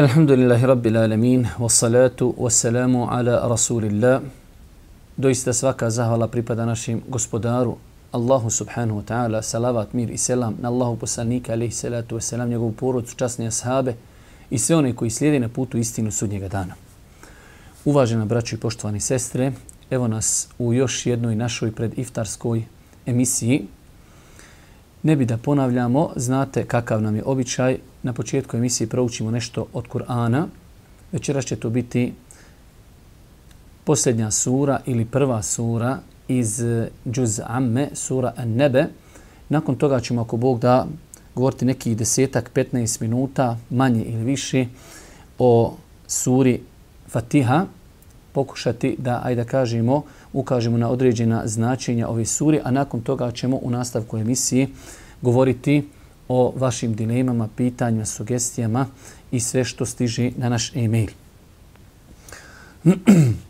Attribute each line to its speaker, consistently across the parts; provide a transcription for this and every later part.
Speaker 1: Alhamdulillahi Rabbil Alamin, wassalatu wassalamu ala Rasulillah. Doista svaka zahvala pripada našim gospodaru, Allahu subhanahu wa ta'ala, salavat, mir i selam na Allahu poslanika, alaihi salatu wassalam, njegovu porodcu, časne ashabe i sve one koji slijede na putu istinu sudnjega dana. Uvažena braćo i poštovani sestre, evo nas u još jednoj našoj prediftarskoj emisiji. Ne bi da ponavljamo, znate kakav nam je običaj, na početku emisije proučimo nešto od Kur'ana. Večeras će to biti posljednja sura ili prva sura iz eh, Džuz Amme, sura An-Nebe. Nakon toga ćemo, ako Bog da, govoriti nekih desetak, 15 minuta, manje ili više, o suri Fatiha. Pokušati da, ajde da kažemo, ukažemo na određena značenja ove suri, a nakon toga ćemo u nastavku emisije govoriti o vašim dilemama, pitanjima, sugestijama i sve što stiže na naš e-mail.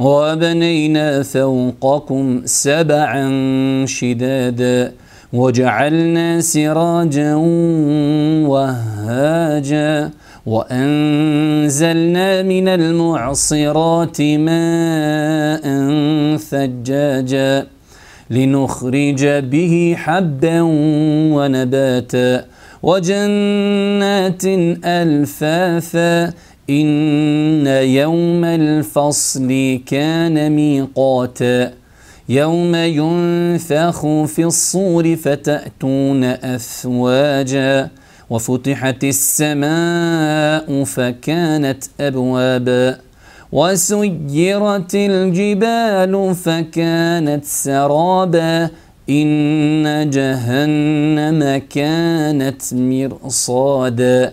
Speaker 1: وبنينا فوقكم سبعا شدادا وجعلنا سراجا وهاجا وأنزلنا من المعصرات ماء ثجاجا لنخرج به حبا ونباتا وجنات ألفافا إن يوم الفصل كان ميقاتا يوم ينفخ في الصور فتأتون أفواجا وفتحت السماء فكانت أبوابا وسيرت الجبال فكانت سرابا إن جهنم كانت مرصادا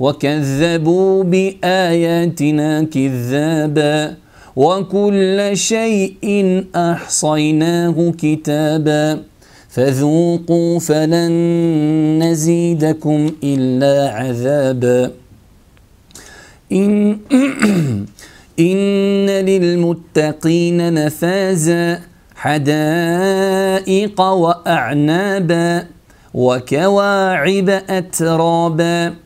Speaker 1: وكذبوا بآياتنا كذابا وكل شيء أحصيناه كتابا فذوقوا فلن نزيدكم إلا عذابا. إن إن للمتقين مفازا حدائق وأعنابا وكواعب أترابا.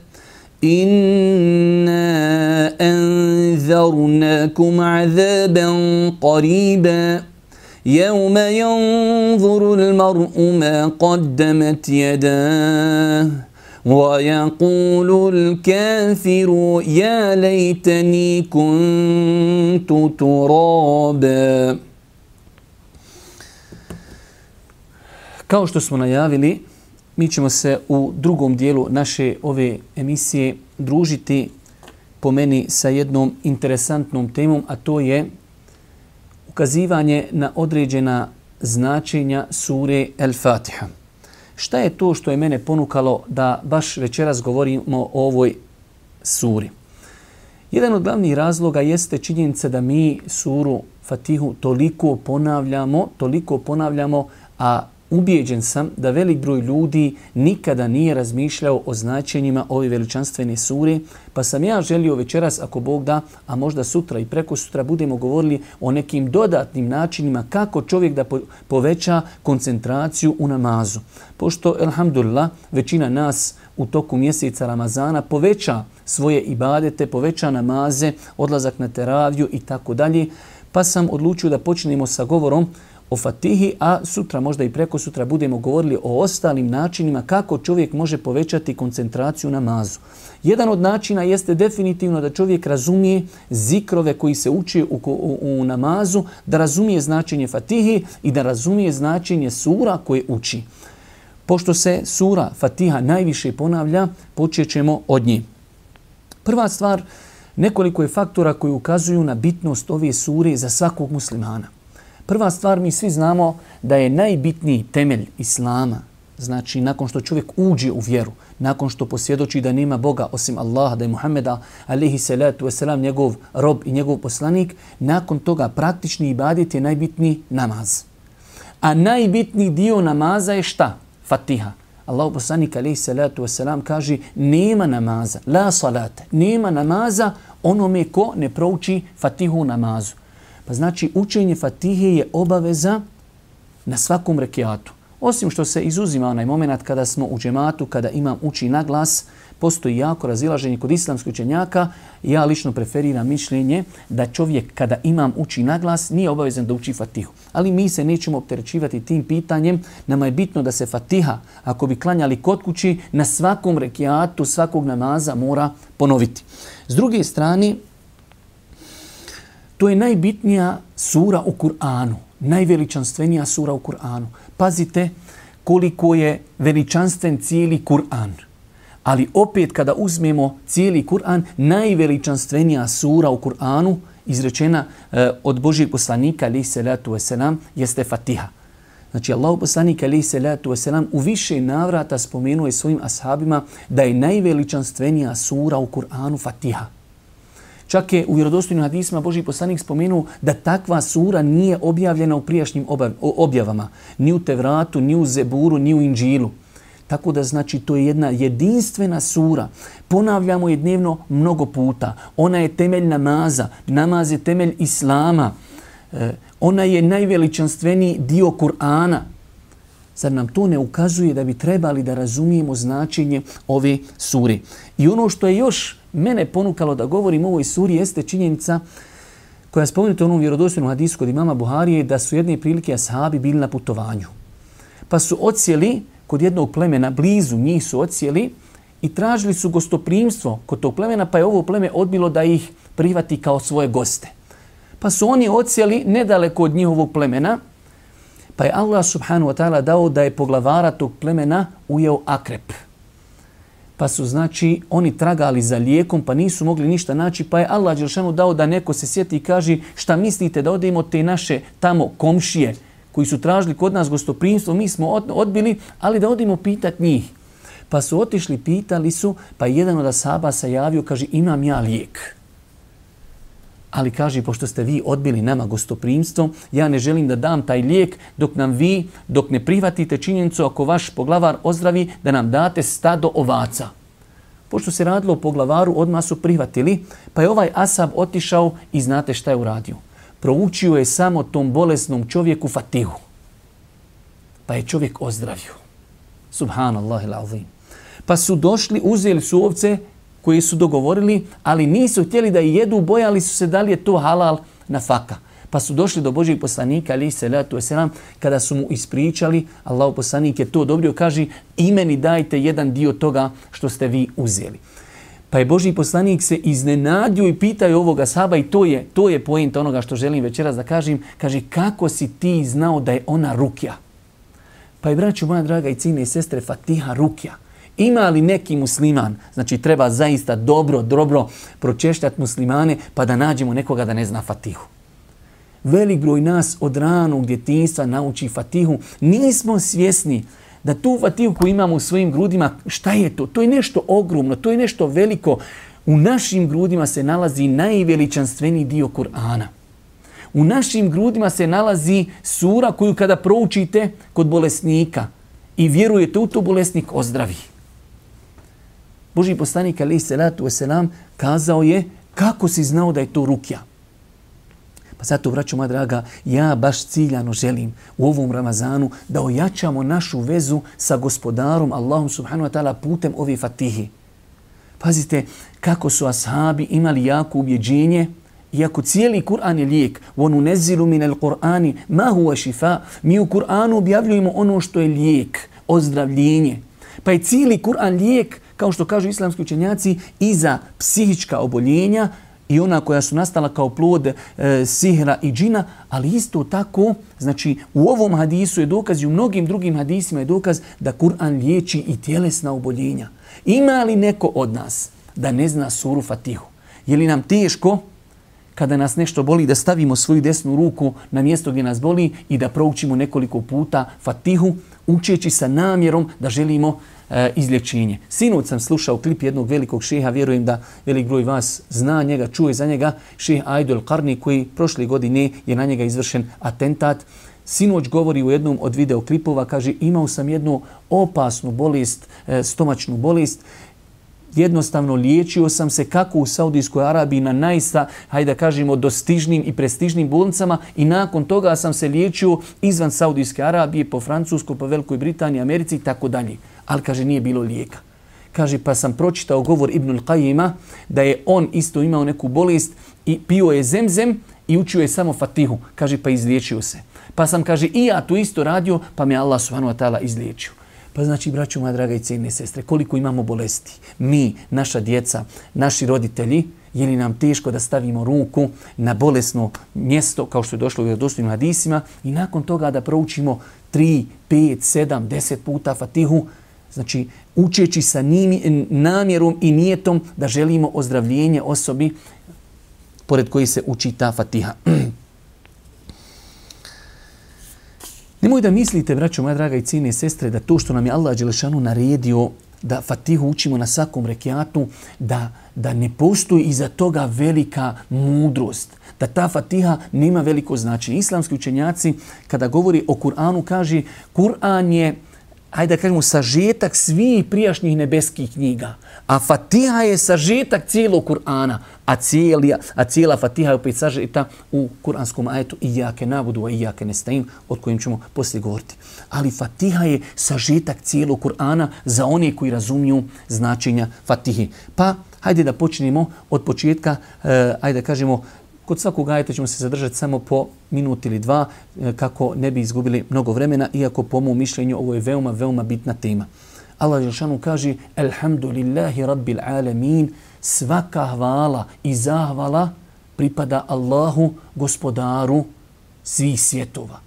Speaker 2: إنا أنذرناكم عذابا قريبا. يوم ينظر المرء ما قدمت يداه ويقول الكافر يا ليتني كنت ترابا. Kao što smo najavili, mi ćemo se u drugom dijelu naše ove emisije družiti po meni sa jednom interesantnom temom, a to je ukazivanje na određena značenja sure El Fatiha. Šta je to što je mene ponukalo da baš večeras govorimo o ovoj suri? Jedan od glavnih razloga jeste činjenica da mi suru Fatihu toliko ponavljamo, toliko ponavljamo, a ubijeđen sam da velik broj ljudi nikada nije razmišljao o značenjima ove veličanstvene sure, pa sam ja želio večeras, ako Bog da, a možda sutra i preko sutra budemo govorili o nekim dodatnim načinima kako čovjek da poveća koncentraciju u namazu. Pošto, elhamdulillah, većina nas u toku mjeseca Ramazana poveća svoje ibadete, poveća namaze, odlazak na teraviju i tako dalje, pa sam odlučio da počnemo sa govorom o Fatihi, a sutra, možda i preko sutra, budemo govorili o ostalim načinima kako čovjek može povećati koncentraciju na namazu. Jedan od načina jeste definitivno da čovjek razumije zikrove koji se uči u, u, u namazu, da razumije značenje Fatihi i da razumije značenje sura koje uči. Pošto se sura Fatiha najviše ponavlja, počećemo od nje. Prva stvar, nekoliko je faktora koji ukazuju na bitnost ove sure za svakog muslimana. Prva stvar, mi svi znamo da je najbitniji temelj Islama, znači nakon što čovjek uđe u vjeru, nakon što posvjedoči da nema Boga osim Allaha, da je Muhammeda, alihi salatu wasalam, njegov rob i njegov poslanik, nakon toga praktični ibadet je najbitniji namaz. A najbitniji dio namaza je šta? Fatiha. Allah poslanik alaihi salatu wasalam kaže nema namaza, la salate, nema namaza onome ko ne prouči Fatihu namazu. Pa znači učenje Fatihe je obaveza na svakom rekiatu. Osim što se izuzima onaj moment kada smo u džematu, kada imam uči na glas, postoji jako razilaženje kod islamskih učenjaka. Ja lično preferiram mišljenje da čovjek kada imam uči na glas nije obavezan da uči Fatihu. Ali mi se nećemo opterećivati tim pitanjem. Nama je bitno da se Fatiha, ako bi klanjali kod kući, na svakom rekiatu, svakog namaza mora ponoviti. S druge strane, To je najbitnija sura u Kur'anu, najveličanstvenija sura u Kur'anu. Pazite koliko je veličanstven cijeli Kur'an. Ali opet kada uzmemo cijeli Kur'an, najveličanstvenija sura u Kur'anu, izrečena e, od Božijeg poslanika, ali salatu wasalam, jeste Fatiha. Znači, Allah poslanik, ali salatu wasalam, u više navrata spomenuje svojim ashabima da je najveličanstvenija sura u Kur'anu Fatiha. Čak je u vjerodostojnim hadisima Boži poslanik spomenuo da takva sura nije objavljena u prijašnjim objavama. Ni u Tevratu, ni u Zeburu, ni u Inđilu. Tako da znači to je jedna jedinstvena sura. Ponavljamo je dnevno mnogo puta. Ona je temelj namaza. Namaz je temelj Islama. E, ona je najveličanstveniji dio Kur'ana. Zar nam to ne ukazuje da bi trebali da razumijemo značenje ove sure? I ono što je još mene ponukalo da govorim o ovoj suri jeste činjenica koja je spomenuta u onom vjerodostojnom hadisu kod imama Buharije da su jedne prilike ashabi bili na putovanju. Pa su ocijeli kod jednog plemena, blizu njih su ocijeli i tražili su gostoprimstvo kod tog plemena, pa je ovo pleme odbilo da ih privati kao svoje goste. Pa su oni ocijeli nedaleko od njihovog plemena, pa je Allah subhanahu wa ta'ala dao da je poglavara tog plemena ujeo akrep pa su znači oni tragali za lijekom pa nisu mogli ništa naći pa je Allah Đelšanu dao da neko se sjeti i kaže šta mislite da odemo te naše tamo komšije koji su tražili kod nas gostoprimstvo, mi smo odbili, ali da odimo pitat njih. Pa su otišli, pitali su, pa jedan od asaba se javio, kaže imam ja lijek. Ali kaže, pošto ste vi odbili nama gostoprimstvo, ja ne želim da dam taj lijek dok nam vi, dok ne prihvatite činjenicu ako vaš poglavar ozdravi, da nam date stado ovaca. Pošto se radilo o poglavaru, odmah su prihvatili, pa je ovaj Asab otišao i znate šta je uradio. Proučio je samo tom bolesnom čovjeku fatihu. pa je čovjek ozdravio. Subhanallah il Pa su došli, uzeli su ovce koji su dogovorili, ali nisu htjeli da jedu, bojali su se da li je to halal na faka. Pa su došli do Božijeg poslanika, ali se letu eselam, kada su mu ispričali, Allah poslanik je to odobrio, kaže, imeni dajte jedan dio toga što ste vi uzeli. Pa je Božji poslanik se iznenadio i pitaju ovoga saba i to je, to je pojenta onoga što želim večeras da kažem. Kaže, kako si ti znao da je ona rukja? Pa je, braću moja draga i cine i sestre, Fatiha rukja. Ima li neki musliman, znači treba zaista dobro, dobro pročešljati muslimane pa da nađemo nekoga da ne zna Fatihu. Velik broj nas od ranog djetinstva nauči Fatihu. Nismo svjesni da tu Fatihu koju imamo u svojim grudima, šta je to? To je nešto ogromno, to je nešto veliko. U našim grudima se nalazi najveličanstveniji dio Kur'ana. U našim grudima se nalazi sura koju kada proučite kod bolesnika i vjerujete u to bolesnik ozdravi. Boži poslanik alaih salatu wasalam kazao je kako si znao da je to rukja. Pa zato, vraću moja draga, ja baš ciljano želim u ovom Ramazanu da ojačamo našu vezu sa gospodarom Allahom subhanu wa ta'ala putem ove fatihi. Pazite kako su ashabi imali jako ubjeđenje Iako cijeli Kur'an je lijek, onu nezilu min al Kur'ani, ma huwa šifa, mi u Kur'anu objavljujemo ono što je lijek, ozdravljenje. Pa je cijeli Kur'an lijek, kao što kažu islamski učenjaci, i za psihička oboljenja i ona koja su nastala kao plod e, sihra i džina, ali isto tako, znači u ovom hadisu je dokaz i u mnogim drugim hadisima je dokaz da Kur'an liječi i tjelesna oboljenja. Ima li neko od nas da ne zna suru Fatihu? Je li nam teško kada nas nešto boli da stavimo svoju desnu ruku na mjesto gdje nas boli i da proučimo nekoliko puta Fatihu, učeći sa namjerom da želimo e, izlječenje. Sinoć sam slušao klip jednog velikog šeha, vjerujem da velik broj vas zna njega, čuje za njega, šeha Aidul Karni koji prošle godine je na njega izvršen atentat. Sinoć govori u jednom od videoklipova, kaže imao sam jednu opasnu bolest, e, stomačnu bolest, jednostavno liječio sam se kako u Saudijskoj Arabiji na najsta, hajde da kažemo, dostižnim i prestižnim bolnicama i nakon toga sam se liječio izvan Saudijske Arabije, po Francuskoj, po Velikoj Britaniji, Americi i tako dalje ali kaže nije bilo lijeka. Kaže pa sam pročitao govor Ibnul Qajima da je on isto imao neku bolest i pio je zemzem i učio je samo fatihu. Kaže pa izliječio se. Pa sam kaže i ja to isto radio pa me Allah subhanahu wa ta'ala izliječio. Pa znači, braću moja draga i cijene sestre, koliko imamo bolesti? Mi, naša djeca, naši roditelji, je li nam teško da stavimo ruku na bolesno mjesto, kao što je došlo u vjerodostojnim hadisima, i nakon toga da proučimo 3, 5, 7, 10 puta fatihu, Znači, učeći sa njim, namjerom i nijetom da želimo ozdravljenje osobi pored koji se uči ta fatiha. Nemoj da mislite, braćo, moja draga i cijene i sestre, da to što nam je Allah Đelešanu naredio da fatihu učimo na svakom rekiatu, da, da ne postoji iza toga velika mudrost, da ta fatiha nema veliko značenje. Islamski učenjaci, kada govori o Kur'anu, kaže Kur'an je ajde da kažemo, sažetak svih prijašnjih nebeskih knjiga. A Fatiha je sažetak cijelog Kur'ana. A, cijeli, a cijela Fatiha je opet sažeta u kuranskom ajetu i jake nabudu, a i jake nestajim, od kojim ćemo poslije govoriti. Ali Fatiha je sažetak cijelog Kur'ana za one koji razumiju značenja Fatihi. Pa, hajde da počnemo od početka, eh, ajde da kažemo, Kod svakog ajeta ćemo se zadržati samo po minut ili dva e, kako ne bi izgubili mnogo vremena, iako po mom mišljenju ovo je veoma, veoma bitna tema. Allah Žešanu kaže Elhamdulillahi Rabbil Alamin svaka hvala i zahvala pripada Allahu gospodaru svih svjetova.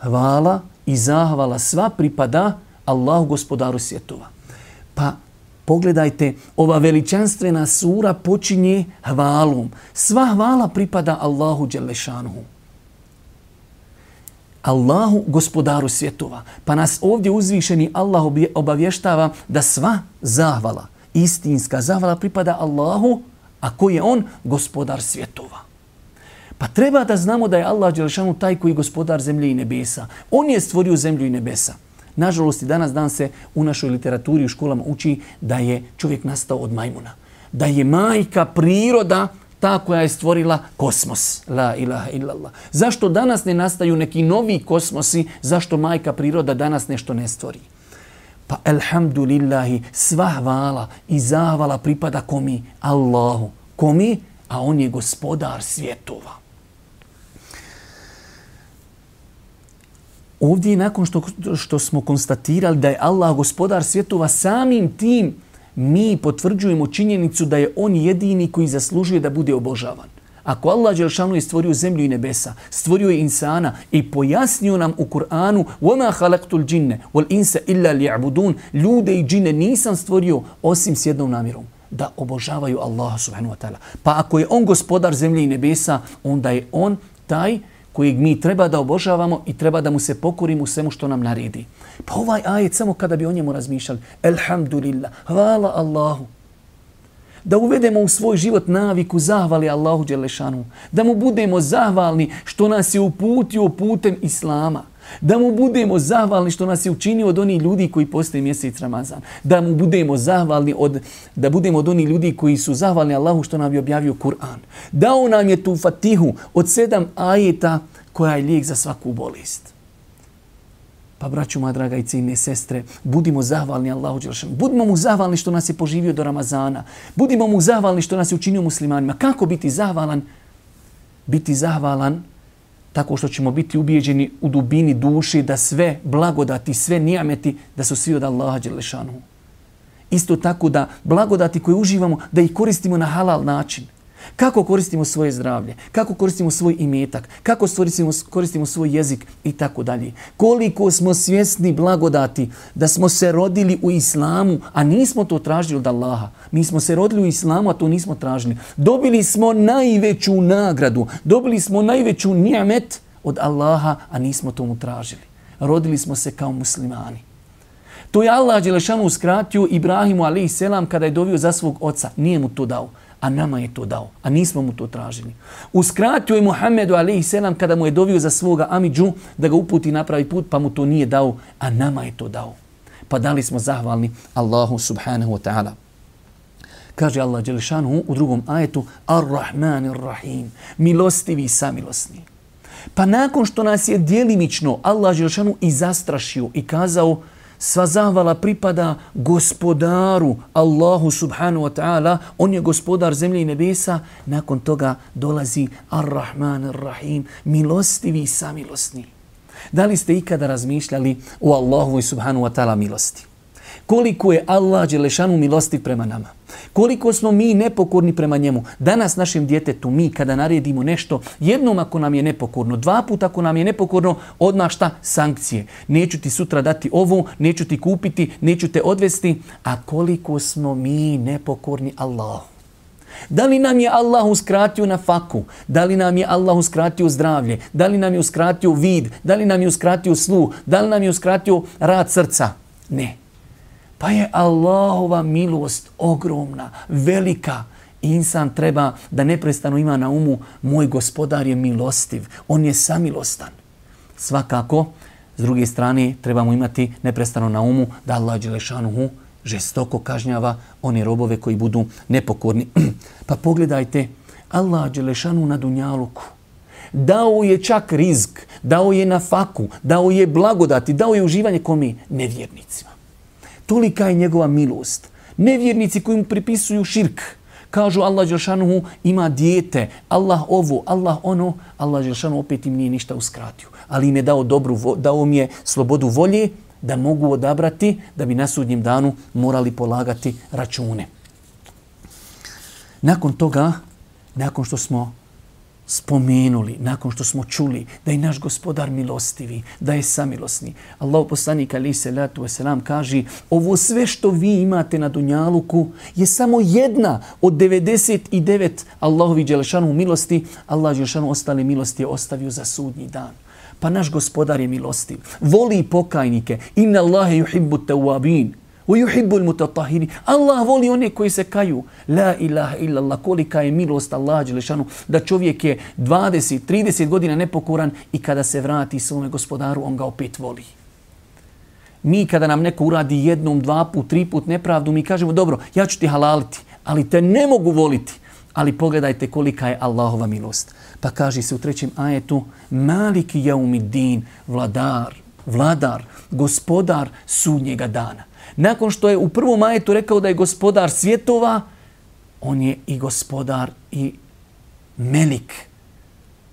Speaker 2: Hvala i zahvala sva pripada Allahu gospodaru svjetova. Pa Pogledajte, ova veličanstvena sura počinje hvalom. Sva hvala pripada Allahu Đelešanuhu. Allahu gospodaru svjetova. Pa nas ovdje uzvišeni Allah obavještava da sva zahvala, istinska zahvala pripada Allahu, a koji je on? Gospodar svjetova. Pa treba da znamo da je Allah Đelešanu taj koji je gospodar zemlje i nebesa. On je stvorio zemlju i nebesa. Nažalost, i danas dan se u našoj literaturi u školama uči da je čovjek nastao od majmuna. Da je majka priroda ta koja je stvorila kosmos. La ilaha illallah. Zašto danas ne nastaju neki novi kosmosi? Zašto majka priroda danas nešto ne stvori? Pa alhamdulillahi, sva hvala i zahvala pripada komi? Allahu. Komi? A on je gospodar svjetova. Ovdje nakon što, što smo konstatirali da je Allah gospodar svjetova samim tim mi potvrđujemo činjenicu da je on jedini koji zaslužuje da bude obožavan. Ako Allah Đelšanu je stvorio zemlju i nebesa, stvorio je insana i pojasnio nam u Kur'anu وَمَا خَلَقْتُ الْجِنَّ وَالْإِنْسَ إِلَّا لِيَعْبُدُونَ Ljude i džine nisam stvorio osim s jednom namjerom da obožavaju Allaha subhanahu wa ta'ala. Pa ako je on gospodar zemlje i nebesa, onda je on taj kojeg mi treba da obožavamo i treba da mu se pokorimo svemu što nam naredi. Pa ovaj ajet samo kada bi o njemu razmišljali. Elhamdulillah. Hvala Allahu. Da uvedemo u svoj život naviku zahvali Allahu Đelešanu. Da mu budemo zahvalni što nas je uputio putem Islama. Da mu budemo zahvalni što nas je učinio od onih ljudi koji postoje mjesec Ramazan. Da mu budemo zahvalni od, da budemo od onih ljudi koji su zahvalni Allahu što nam je objavio Kur'an. Dao nam je tu fatihu od sedam ajeta koja je lijek za svaku bolest. Pa braću moja draga i cijene sestre, budimo zahvalni Allahu Đelšanu. Budimo mu zahvalni što nas je poživio do Ramazana. Budimo mu zahvalni što nas je učinio muslimanima. Kako biti zahvalan? Biti zahvalan tako što ćemo biti ubijeđeni u dubini duši da sve blagodati, sve nijameti, da su svi od Allaha Đelešanu. Isto tako da blagodati koje uživamo, da ih koristimo na halal način. Kako koristimo svoje zdravlje, kako koristimo svoj imetak, kako koristimo, koristimo svoj jezik i tako dalje. Koliko smo svjesni blagodati da smo se rodili u islamu, a nismo to tražili od Allaha. Mi smo se rodili u islamu, a to nismo tražili. Dobili smo najveću nagradu, dobili smo najveću nijamet od Allaha, a nismo tomu tražili. Rodili smo se kao muslimani. To je Allah Đelešanu uskratio Ibrahimu a.s. kada je dovio za svog oca. Nije mu to dao a nama je to dao, a nismo mu to tražili. Uskratio je Muhammedu alaihi selam kada mu je dovio za svoga Amidžu da ga uputi napravi put, pa mu to nije dao, a nama je to dao. Pa dali smo zahvalni Allahu subhanahu wa ta'ala. Kaže Allah Đelešanu u drugom ajetu Ar-Rahman Ar-Rahim, milostivi i samilosni. Pa nakon što nas je dijelimično Allah Đelešanu i zastrašio i kazao Sva zahvala pripada gospodaru Allahu subhanu wa ta'ala. On je gospodar zemlje i nebesa. Nakon toga dolazi Ar-Rahman Ar-Rahim, milostivi i samilosni. Da li ste ikada razmišljali o Allahu subhanu wa ta'ala milosti? Koliko je Allah Đelešanu milosti prema nama. Koliko smo mi nepokorni prema njemu. Danas našem djetetu mi kada naredimo nešto, jednom ako nam je nepokorno, dva puta ako nam je nepokorno, odmah šta? Sankcije. Neću ti sutra dati ovo, neću ti kupiti, neću te odvesti. A koliko smo mi nepokorni Allahu. Da li nam je Allah uskratio na faku? Da li nam je Allah uskratio zdravlje? Da li nam je uskratio vid? Da li nam je uskratio sluh? Da li nam je uskratio rad srca? Ne. Pa je Allahova milost ogromna, velika. Insan treba da neprestano ima na umu moj gospodar je milostiv, on je samilostan. Svakako, s druge strane, trebamo imati neprestano na umu da Allah Đelešanuhu žestoko kažnjava one robove koji budu nepokorni. pa pogledajte, Allah Đelešanu na Dunjaluku dao je čak rizk, dao je na faku, dao je blagodati, dao je uživanje komi nevjernicima. Tolika je njegova milost. Nevjernici koji mu pripisuju širk, kažu Allah Đelšanuhu ima dijete, Allah ovo, Allah ono, Allah Đelšanuhu opet im nije ništa uskratio. Ali im je dao, dobru, dao im je slobodu volje da mogu odabrati da bi na sudnjem danu morali polagati račune. Nakon toga, nakon što smo spomenuli, nakon što smo čuli da je naš gospodar milostivi, da je samilosni. Allah poslanik ali se latu wasalam kaže ovo sve što vi imate na Dunjaluku je samo jedna od 99 Allahovi Đelešanu milosti. Allah Đelešanu ostale milosti je ostavio za sudnji dan. Pa naš gospodar je milostiv. Voli pokajnike. Inna Allahe yuhibbu tawabin. ويحب المتطهرين Allah voli one koji se kaju la ilaha illa Allah kolika je milost Allah dželešanu da čovjek je 20 30 godina nepokoran i kada se vrati svom gospodaru on ga opet voli mi kada nam neko uradi jednom dva put tri put nepravdu mi kažemo dobro ja ću ti halaliti ali te ne mogu voliti ali pogledajte kolika je Allahova milost. Pa kaže se u trećem ajetu, maliki jaumiddin, vladar, vladar, gospodar sudnjega dana. Nakon što je u prvom ajetu rekao da je gospodar svjetova, on je i gospodar i melik,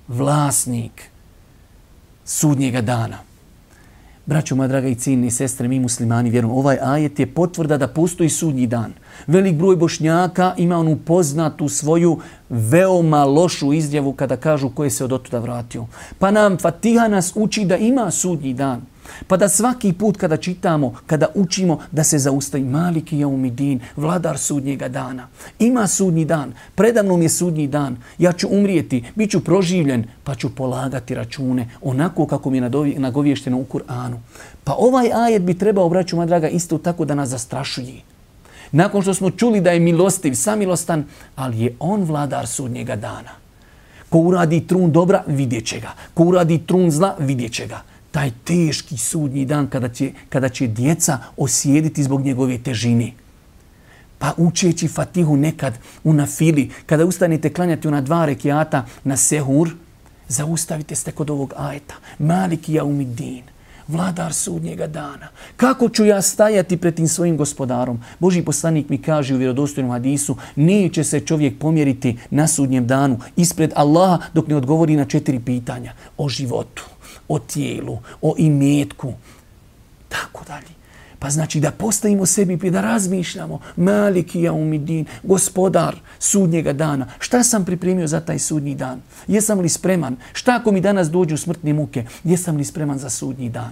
Speaker 2: vlasnik sudnjega dana. Braćo, moja draga i ciljni sestre, mi muslimani vjerujemo, ovaj ajet je potvrda da postoji sudnji dan. Velik broj bošnjaka ima onu poznatu svoju veoma lošu izjavu kada kažu koje se od otuda vratio. Pa nam Fatiha nas uči da ima sudnji dan. Pa da svaki put kada čitamo, kada učimo da se zaustavi Maliki Jaumidin, vladar sudnjega dana. Ima sudnji dan, predavnom je sudnji dan. Ja ću umrijeti, bit ću proživljen, pa ću polagati račune onako kako mi je nagovješteno u Kur'anu. Pa ovaj ajet bi trebao, braću moja draga, isto tako da nas zastrašuje. Nakon što smo čuli da je milostiv, samilostan, ali je on vladar sudnjega dana. Ko uradi trun dobra, vidjet će ga. Ko uradi trun zla, vidjet će ga taj teški sudnji dan kada će, kada će djeca osjediti zbog njegove težine. Pa učeći fatihu nekad u nafili, kada ustanete klanjati na dva rekiata na sehur, zaustavite ste kod ovog ajeta. Maliki ja umidin, vladar sudnjega dana. Kako ću ja stajati pred tim svojim gospodarom? Boži poslanik mi kaže u vjerodostojnom hadisu, neće se čovjek pomjeriti na sudnjem danu ispred Allaha dok ne odgovori na četiri pitanja o životu o tijelu, o imetku, tako dalje. Pa znači da postavimo sebi da razmišljamo, maliki ja umidin, gospodar sudnjega dana, šta sam pripremio za taj sudnji dan? Jesam li spreman? Šta ako mi danas dođu smrtne muke? Jesam li spreman za sudnji dan?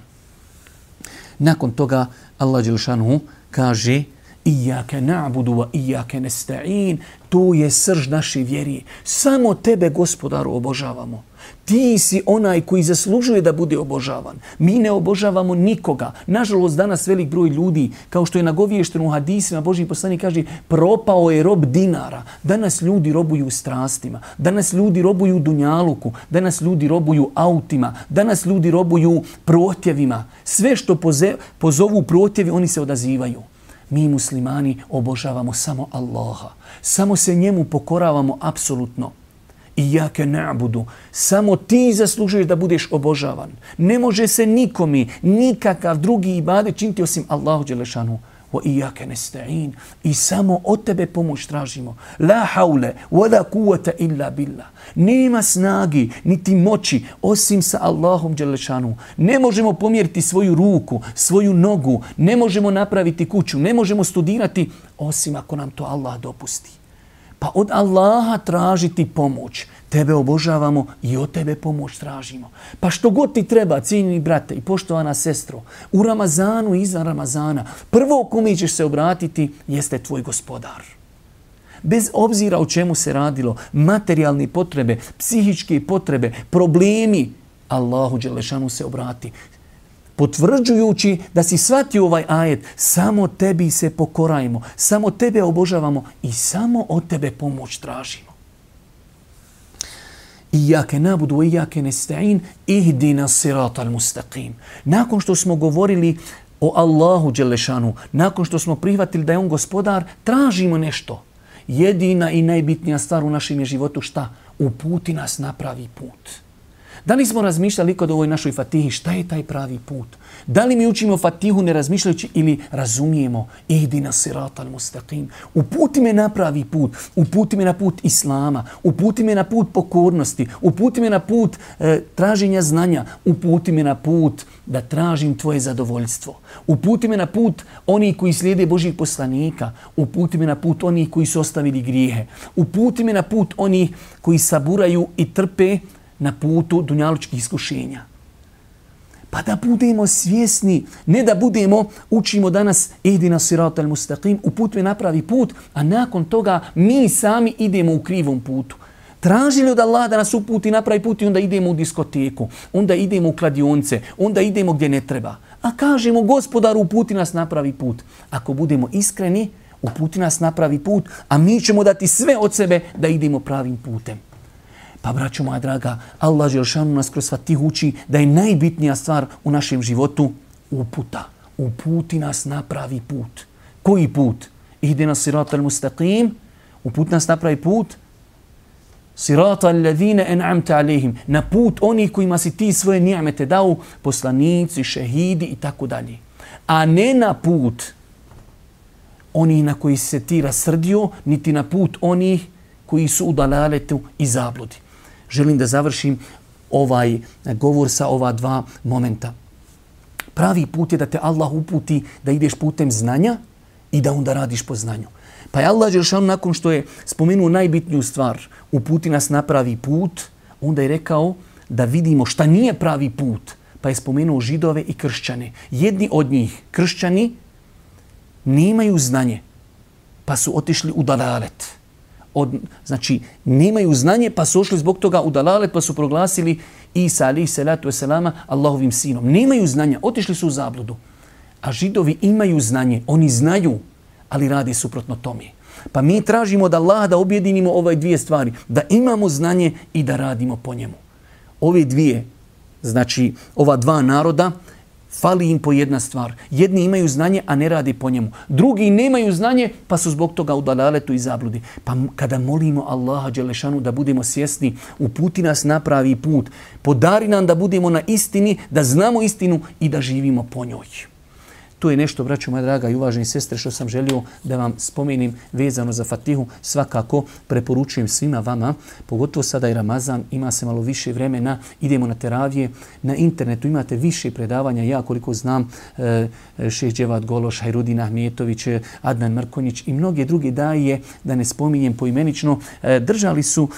Speaker 2: Nakon toga Allah Đelšanu kaže Iyake na'budu wa iyake nesta'in. To je srž naše vjeri. Samo tebe, gospodaru, obožavamo. Ti si onaj koji zaslužuje da bude obožavan. Mi ne obožavamo nikoga. Nažalost, danas velik broj ljudi, kao što je nagovješteno u hadisima, Boži poslanik kaže, propao je rob dinara. Danas ljudi robuju strastima. Danas ljudi robuju dunjaluku. Danas ljudi robuju autima. Danas ljudi robuju protjevima. Sve što poze, pozovu protjevi, oni se odazivaju. Mi muslimani obožavamo samo Allaha. Samo se njemu pokoravamo apsolutno i jake na'budu. Samo ti zaslužuješ da budeš obožavan. Ne može se nikomi, nikakav drugi ibade činiti osim Allahu Đelešanu. Wa iyyaka nasta'in i samo od tebe pomoć tražimo la haule wala quwata illa billah nema snagi niti moći osim sa Allahom Đelešanu. ne možemo pomjeriti svoju ruku svoju nogu ne možemo napraviti kuću ne možemo studirati osim ako nam to Allah dopusti Pa od Allaha tražiti pomoć. Tebe obožavamo i od tebe pomoć tražimo. Pa što god ti treba, cijenjeni brate i poštovana sestro, u Ramazanu i iza Ramazana, prvo kome ćeš se obratiti jeste tvoj gospodar. Bez obzira o čemu se radilo, materijalne potrebe, psihičke potrebe, problemi, Allahu Đelešanu se obrati potvrđujući da si shvatio ovaj ajet, samo tebi se pokorajmo, samo tebe obožavamo i samo od tebe pomoć tražimo. Iyake nabudu wa iyake nesta'in ihdina siratal mustaqim. Nakon što smo govorili o Allahu Đelešanu, nakon što smo prihvatili da je on gospodar, tražimo nešto. Jedina i najbitnija stvar u našem životu šta? Uputi nas na pravi put. Da li smo razmišljali kod ovoj našoj fatihi šta je taj pravi put? Da li mi učimo fatihu ne razmišljajući ili razumijemo? Ihdi na sirat al mustaqim? Uputi me na pravi put, uputi me na put islama, uputi me na put pokornosti, uputi me na put e, traženja znanja, uputi me na put da tražim tvoje zadovoljstvo. Uputi me na put oni koji slijede Božih poslanika, uputi me na put oni koji su ostavili grijehe, uputi me na put oni koji saburaju i trpe na putu dunjalučkih iskušenja. Pa da budemo svjesni, ne da budemo, učimo danas, idi na sirat al mustaqim, uputve napravi put, a nakon toga mi sami idemo u krivom putu. Tražili od Allaha da nas uputi napravi put i onda idemo u diskoteku, onda idemo u kladionce, onda idemo gdje ne treba. A kažemo, gospodaru uputi nas napravi put. Ako budemo iskreni, uputi nas napravi put, a mi ćemo dati sve od sebe da idemo pravim putem. Pa, braćo moja draga, Allah Želšanu nas kroz fatih uči da je najbitnija stvar u našem životu uputa. Uputi nas na pravi put. Koji put? Ide na sirat al mustaqim, Uput nas na pravi put, Sirata alladhina en'amta alihim. Na put onih kojima si ti svoje nijamete dao, poslanici, šehidi i tako dalje. A ne na put onih na koji se ti rasrdio, niti na put onih koji su u dalaletu i zabludi. Želim da završim ovaj govor sa ova dva momenta. Pravi put je da te Allah uputi da ideš putem znanja i da onda radiš po znanju. Pa je Allah Đeršanu nakon što je spomenuo najbitniju stvar, uputi nas na pravi put, onda je rekao da vidimo šta nije pravi put. Pa je spomenuo židove i kršćane. Jedni od njih, kršćani, nemaju znanje, pa su otišli u dalalet. Od, znači, nemaju znanje, pa su ušli zbog toga u dalale pa su proglasili Isa alaih salatu wasalama Allahovim sinom. Nemaju znanja, otišli su u zabludu. A židovi imaju znanje, oni znaju, ali radi suprotno tome. Pa mi tražimo da Allah da objedinimo ove dvije stvari, da imamo znanje i da radimo po njemu. Ove dvije, znači ova dva naroda, fali im po jedna stvar. Jedni imaju znanje, a ne radi po njemu. Drugi nemaju znanje, pa su zbog toga u dalaletu i zabludi. Pa kada molimo Allaha Đelešanu da budemo svjesni, uputi nas na pravi put, podari nam da budemo na istini, da znamo istinu i da živimo po njoj. To je nešto, braću moja draga i uvaženi sestre, što sam želio da vam spomenim vezano za Fatihu. Svakako preporučujem svima vama, pogotovo sada i Ramazan, ima se malo više vremena, idemo na teravije. Na internetu imate više predavanja, ja koliko znam, eh, eh, Šeđevat Dževad Gološ, Hajrudin Ahmijetović, eh, Adnan Mrkonjić i mnoge druge daje, da ne spominjem poimenično, držali su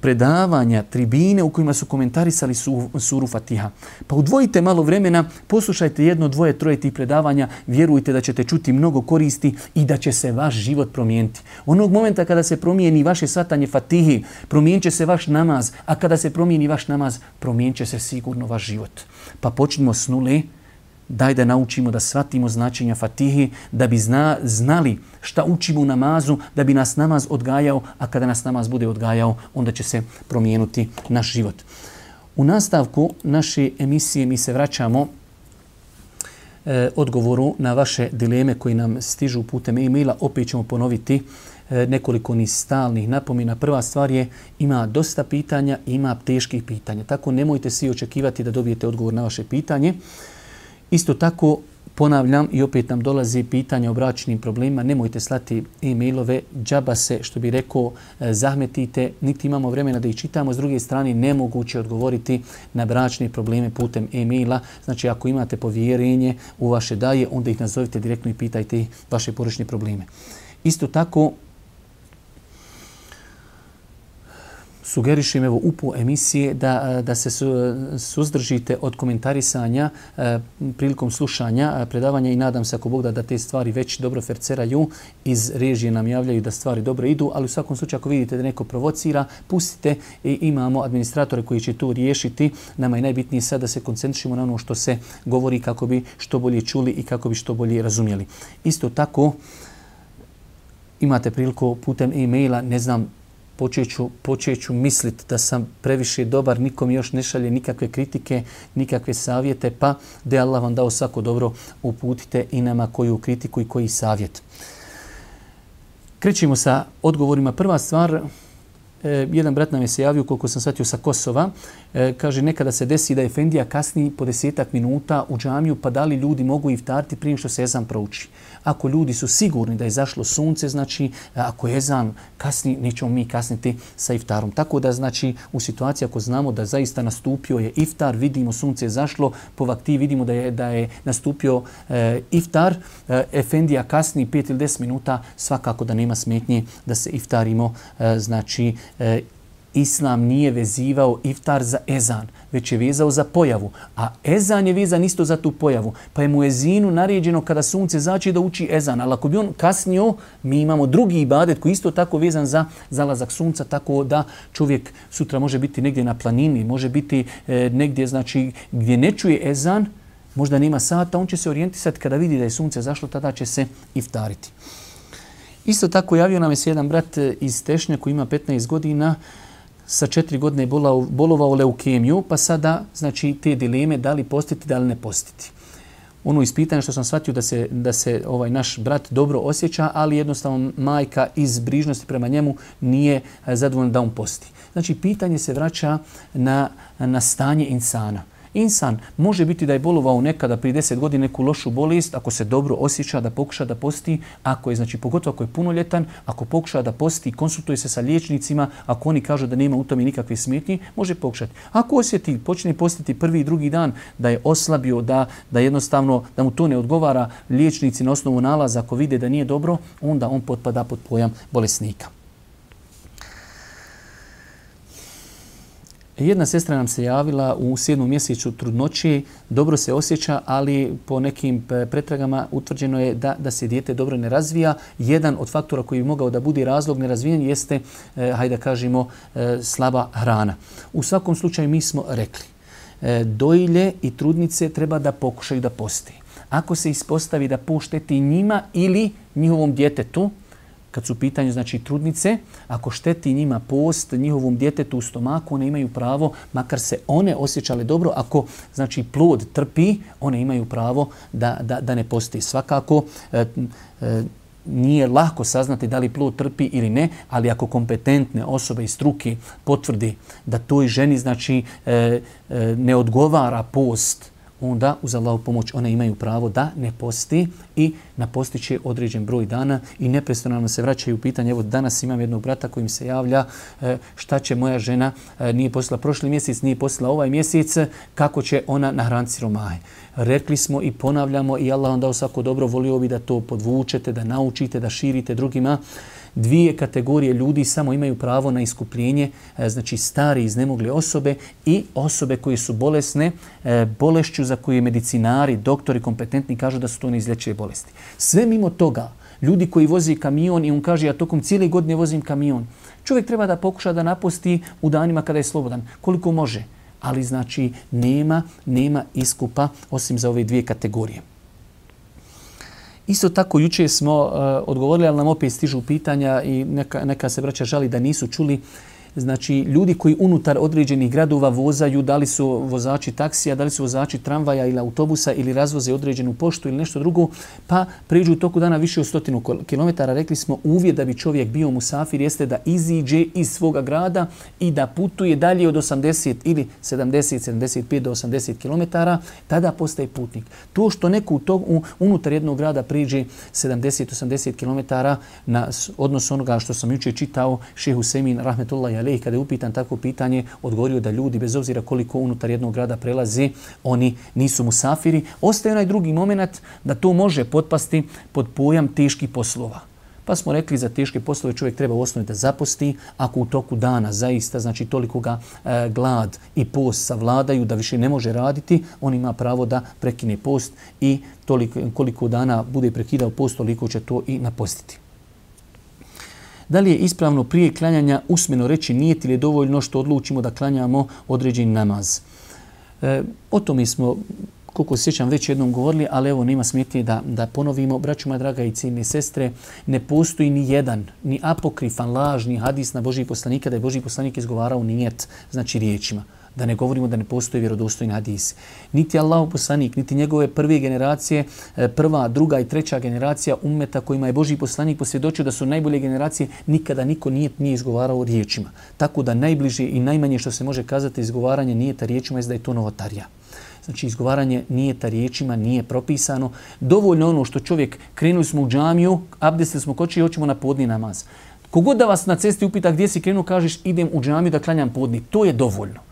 Speaker 2: predavanja, tribine u kojima su komentarisali suru Fatiha. Pa udvojite malo vremena, poslušajte jedno, dvoje, troje tih predavanja, predavanja, vjerujte da ćete čuti mnogo koristi i da će se vaš život promijeniti. Onog momenta kada se promijeni vaše svatanje fatihi, promijenit će se vaš namaz, a kada se promijeni vaš namaz, promijenit će se sigurno vaš život. Pa počnimo s nule, daj da naučimo da shvatimo značenja fatihi, da bi zna, znali šta učimo u namazu, da bi nas namaz odgajao, a kada nas namaz bude odgajao, onda će se promijenuti naš život. U nastavku naše emisije mi se vraćamo e, odgovoru na vaše dileme koji nam stižu putem e-maila. Opet ćemo ponoviti e, nekoliko ni stalnih napomina. Prva stvar je ima dosta pitanja, ima teških pitanja. Tako nemojte svi očekivati da dobijete odgovor na vaše pitanje. Isto tako Ponavljam i opet nam dolazi pitanje o bračnim problemima. Nemojte slati e-mailove, džaba se, što bi rekao, e, zahmetite, niti imamo vremena da ih čitamo. S druge strane, nemoguće odgovoriti na bračne probleme putem e-maila. Znači, ako imate povjerenje u vaše daje, onda ih nazovite direktno i pitajte vaše poročne probleme. Isto tako, sugerišem evo upu emisije da, e, da se su, suzdržite od komentarisanja e, prilikom slušanja e, predavanja i nadam se ako Bog da, da te stvari već dobro ferceraju iz režije nam javljaju da stvari dobro idu, ali u svakom slučaju ako vidite da neko provocira, pustite i imamo administratore koji će to riješiti. Nama je najbitnije sad da se koncentrišimo na ono što se govori kako bi što bolje čuli i kako bi što bolje razumjeli. Isto tako, imate priliku putem e-maila, ne znam, počeću, počeću misliti da sam previše dobar, nikom još ne šalje nikakve kritike, nikakve savjete, pa da Allah vam dao svako dobro, uputite i nama koju kritiku i koji savjet. Krećemo sa odgovorima. Prva stvar, E, jedan brat nam je se javio, koliko sam shvatio, sa Kosova. E, kaže, nekada se desi da Efendija kasni po desetak minuta u džamiju, pa da li ljudi mogu iftarti prije što se ezan prouči. Ako ljudi su sigurni da je zašlo sunce, znači, ako je zan kasni, nećemo mi kasniti sa iftarom. Tako da, znači, u situaciji ako znamo da zaista nastupio je iftar, vidimo sunce je zašlo, po vakti vidimo da je, da je nastupio e, iftar, e, Efendija kasni 5 ili 10 minuta, svakako da nema smetnje da se iftarimo, e, znači, e, Islam nije vezivao iftar za ezan, već je vezao za pojavu. A ezan je vezan isto za tu pojavu. Pa je mu ezinu naređeno kada sunce zači da uči ezan. Ali ako bi on kasnio, mi imamo drugi ibadet koji isto tako vezan za zalazak sunca, tako da čovjek sutra može biti negdje na planini, može biti e, negdje znači, gdje ne čuje ezan, možda nema sata, on će se orijentisati kada vidi da je sunce zašlo, tada će se iftariti. Isto tako javio nam je se jedan brat e, iz Tešnja koji ima 15 godina, sa četiri godine bolovao leukemiju, pa sada znači te dileme da li postiti, da li ne postiti. ono ispitanje što sam shvatio da se, da se ovaj naš brat dobro osjeća, ali jednostavno majka iz brižnosti prema njemu nije eh, zadovoljna da on posti. Znači, pitanje se vraća na, na stanje insana. Insan može biti da je bolovao nekada prije 10 godina neku lošu bolest, ako se dobro osjeća da pokuša da posti, ako je, znači, pogotovo ako je punoljetan, ako pokuša da posti, konsultuje se sa liječnicima, ako oni kažu da nema u tome nikakve smetnje, može pokušati. Ako osjeti, počne postiti prvi i drugi dan, da je oslabio, da, da jednostavno, da mu to ne odgovara liječnici na osnovu nalaza, ako vide da nije dobro, onda on potpada pod pojam bolesnika. Jedna sestra nam se javila u sedmom mjesecu trudnoći, dobro se osjeća, ali po nekim e, pretragama utvrđeno je da, da se dijete dobro ne razvija. Jedan od faktora koji bi mogao da bude razlog nerazvijenja jeste, eh, hajde da kažemo, eh, slaba hrana. U svakom slučaju mi smo rekli, eh, dojlje i trudnice treba da pokušaju da posti. Ako se ispostavi da pošteti njima ili njihovom djetetu, kad su u pitanju znači trudnice, ako šteti njima post njihovom djetetu u stomaku, one imaju pravo, makar se one osjećale dobro, ako znači plod trpi, one imaju pravo da, da, da ne posti. Svakako, e, e, nije lako saznati da li plod trpi ili ne, ali ako kompetentne osobe i struke potvrdi da toj ženi znači e, e, ne odgovara post onda uz Allahu pomoć one imaju pravo da ne posti i na postiće određen broj dana i neprestano nam se vraćaju pitanje. Evo danas imam jednog brata kojim se javlja e, šta će moja žena, e, nije postila prošli mjesec, nije postila ovaj mjesec, kako će ona na hranci romaje. Rekli smo i ponavljamo i Allah vam dao svako dobro, volio bi da to podvučete, da naučite, da širite drugima dvije kategorije ljudi samo imaju pravo na iskupljenje, e, znači stari iznemogli osobe i osobe koje su bolesne, e, bolešću za koje medicinari, doktori kompetentni kažu da su to neizlječive bolesti. Sve mimo toga, ljudi koji vozi kamion i on kaže ja tokom cijele godine vozim kamion, čovjek treba da pokuša da napusti u danima kada je slobodan, koliko može. Ali znači nema, nema iskupa osim za ove dvije kategorije. Isto tako, juče smo uh, odgovorili, ali nam opet stižu pitanja i neka, neka se braća žali da nisu čuli znači ljudi koji unutar određenih gradova vozaju, da li su vozači taksija, da li su vozači tramvaja ili autobusa ili razvoze određenu poštu ili nešto drugo, pa priđu u toku dana više od stotinu kilometara. Rekli smo uvijek da bi čovjek bio musafir jeste da iziđe iz svoga grada i da putuje dalje od 80 ili 70, 75 do 80 kilometara, tada postaje putnik. To što neko u unutar jednog grada priđe 70-80 kilometara na odnos onoga što sam juče čitao šehu Semin, rahmetullahi alejhi kada je upitan tako pitanje, odgovorio da ljudi bez obzira koliko unutar jednog grada prelazi, oni nisu musafiri. Ostaje onaj drugi moment da to može potpasti pod pojam teških poslova. Pa smo rekli za teške poslove čovjek treba u osnovi da zaposti, ako u toku dana zaista, znači toliko ga e, glad i post savladaju da više ne može raditi, on ima pravo da prekine post i toliko, koliko dana bude prekidao post, toliko će to i napostiti. Da li je ispravno prije klanjanja usmeno reći nijet ili je dovoljno što odlučimo da klanjamo određeni namaz? E, o tome smo, koliko se sjećam, već jednom govorili, ali evo nema smetnje da, da ponovimo. Braću moja draga i ciljne sestre, ne postoji ni jedan, ni apokrifan, lažni hadis na Božih poslanika da je Božji poslanik izgovarao nijet, znači riječima da ne govorimo da ne postoji vjerodostojni hadis. Niti Allahu poslanik, niti njegove prve generacije, e, prva, druga i treća generacija ummeta kojima je Boži poslanik posvjedočio da su najbolje generacije, nikada niko nije, nije izgovarao riječima. Tako da najbliže i najmanje što se može kazati izgovaranje nije ta riječima je da je to novotarija. Znači, izgovaranje nije ta riječima, nije propisano. Dovoljno ono što čovjek, krenuli smo u džamiju, abdestili smo koči i hoćemo na podni namaz. Kogod da vas na cesti upita gdje si krenuo, kažeš idem u džamiju da klanjam podni. To je dovoljno.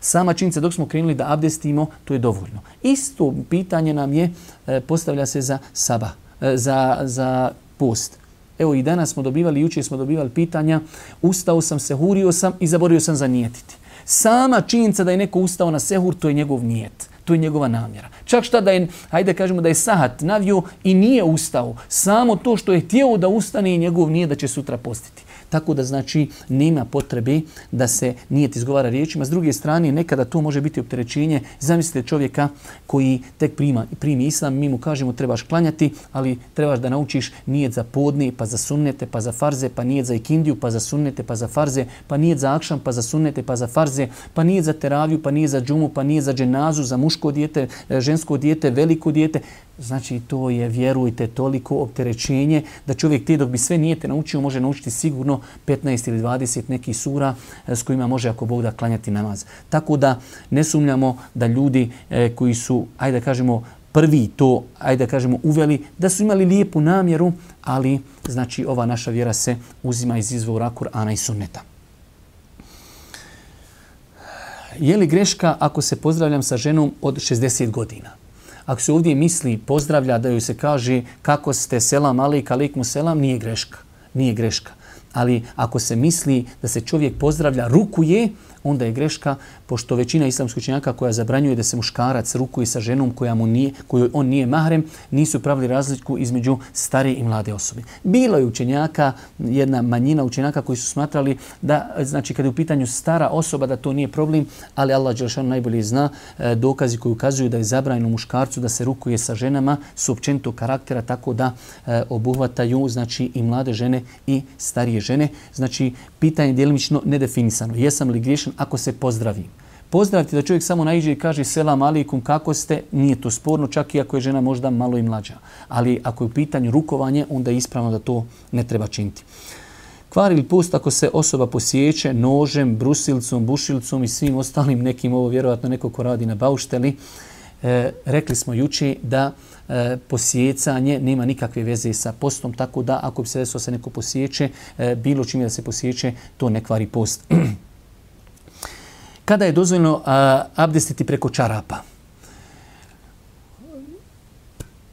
Speaker 2: Sama činjenica dok smo krenuli da abdestimo, to je dovoljno. Isto pitanje nam je, e, postavlja se za saba, e, za, za post. Evo i danas smo dobivali, jučer smo dobivali pitanja, ustao sam, sehurio sam i zaborio sam zanijetiti. Sama činjenica da je neko ustao na sehur, to je njegov nijet. To je njegova namjera. Čak šta da je, hajde kažemo da je sahat navio i nije ustao. Samo to što je htio da ustane i njegov nije da će sutra postiti. Tako da znači nema potrebe da se nijet izgovara riječima. S druge strane, nekada to može biti opterećenje. Zamislite čovjeka koji tek prima, primi islam, mi mu kažemo trebaš klanjati, ali trebaš da naučiš nijet za podne, pa za sunnete, pa za farze, pa nijet za ikindiju, pa za sunnete, pa za farze, pa nijet za akšam, pa za sunnete, pa za farze, pa nijet za teraviju, pa nijet za džumu, pa nijet za dženazu, za muško dijete, e, žensko dijete, veliko dijete. Znači to je, vjerujte, toliko opterećenje da čovjek te dok bi sve nijete naučio može naučiti sigurno 15 ili 20 nekih sura eh, s kojima može ako Bog da klanjati namaz. Tako da ne sumnjamo da ljudi e, koji su, ajde da kažemo, prvi to, ajde da kažemo, uveli, da su imali lijepu namjeru, ali znači ova naša vjera se uzima iz izvora Kur'ana i sunneta. Je li greška ako se pozdravljam sa ženom od 60 godina? Ako se ovdje misli pozdravlja da joj se kaže kako ste selam alik, alik mu selam, nije greška. Nije greška. Ali ako se misli da se čovjek pozdravlja, rukuje, onda je greška, pošto većina islamskih učenjaka koja zabranjuje da se muškarac rukuje sa ženom koja mu nije, koju on nije mahrem, nisu pravili razliku između stare i mlade osobe. Bilo je učenjaka, jedna manjina učenjaka koji su smatrali da, znači, kada je u pitanju stara osoba, da to nije problem, ali Allah Đelšanu najbolje zna e, dokazi koji ukazuju da je zabranjeno muškarcu da se rukuje sa ženama su općenito karaktera tako da e, obuhvataju znači, i mlade žene i starije žene. Znači, pitanje je djelimično nedefinisano. Jesam li griješan ako se pozdravim? Pozdraviti da čovjek samo naiđe i kaže selam alikum, kako ste, nije to sporno, čak i ako je žena možda malo i mlađa. Ali ako je u pitanju rukovanje, onda je ispravno da to ne treba činiti. Kvar ili pust ako se osoba posjeće nožem, brusilcom, bušilcom i svim ostalim nekim, ovo vjerovatno neko ko radi na baušteli, e, rekli smo juči da e, posjecanje nema nikakve veze sa postom, tako da ako bi se desilo se neko posjeće, e, bilo čim da se posjeće, to ne kvari post. Kada je dozvoljeno abdestiti preko čarapa?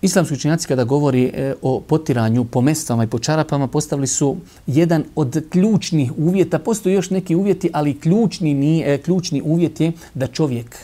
Speaker 2: Islamski učinjaci kada govori e, o potiranju po mestvama i po čarapama postavili su jedan od ključnih uvjeta. postoji još neki uvjeti, ali ključni, nije, ključni uvjet je da čovjek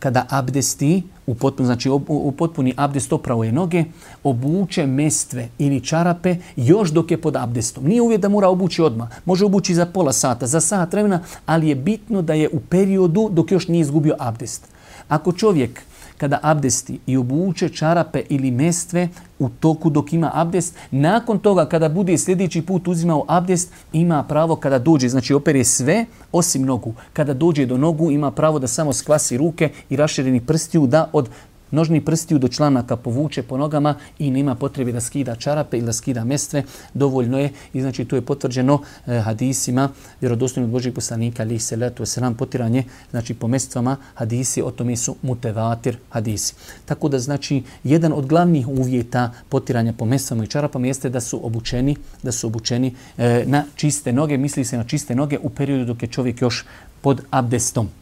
Speaker 2: kada abdesti, u potpun, znači u potpuni abdest opravo noge, obuče mestve ili čarape još dok je pod abdestom. Nije uvijek da mora obući odmah. Može obući za pola sata, za sat vremena, ali je bitno da je u periodu dok još nije izgubio abdest. Ako čovjek kada abdesti i obuče čarape ili mestve u toku dok ima abdest, nakon toga kada bude sljedeći put uzimao abdest, ima pravo kada dođe, znači opere sve osim nogu. Kada dođe do nogu ima pravo da samo skvasi ruke i raširenih prstiju da od nožni prstiju do članaka povuče po nogama i nema potrebe da skida čarape ili da skida mestve, dovoljno je. I znači to je potvrđeno e, hadisima vjerodostojnog od Božih poslanika, ali se letu selam potiranje, znači po mestvama hadisi, o tome su mutevatir hadisi. Tako da znači jedan od glavnih uvjeta potiranja po mestvama i čarapama jeste da su obučeni, da su obučeni e, na čiste noge, misli se na čiste noge u periodu dok je čovjek još pod abdestom.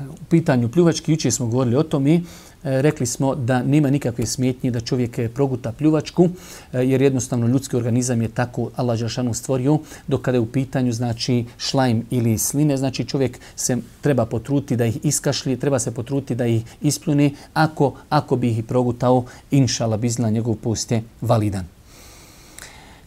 Speaker 2: U pitanju pljuvački, jučer smo govorili o tom i e, rekli smo da nema nikakve smetnje da čovjek e, proguta pljuvačku, e, jer jednostavno ljudski organizam je tako Allah Đelšanu stvorio, dok kada je u pitanju znači šlajm ili sline, znači čovjek se treba potruti da ih iskašli, treba se potruti da ih ispljuni, ako, ako bi ih progutao, inšala bizna njegov post je validan.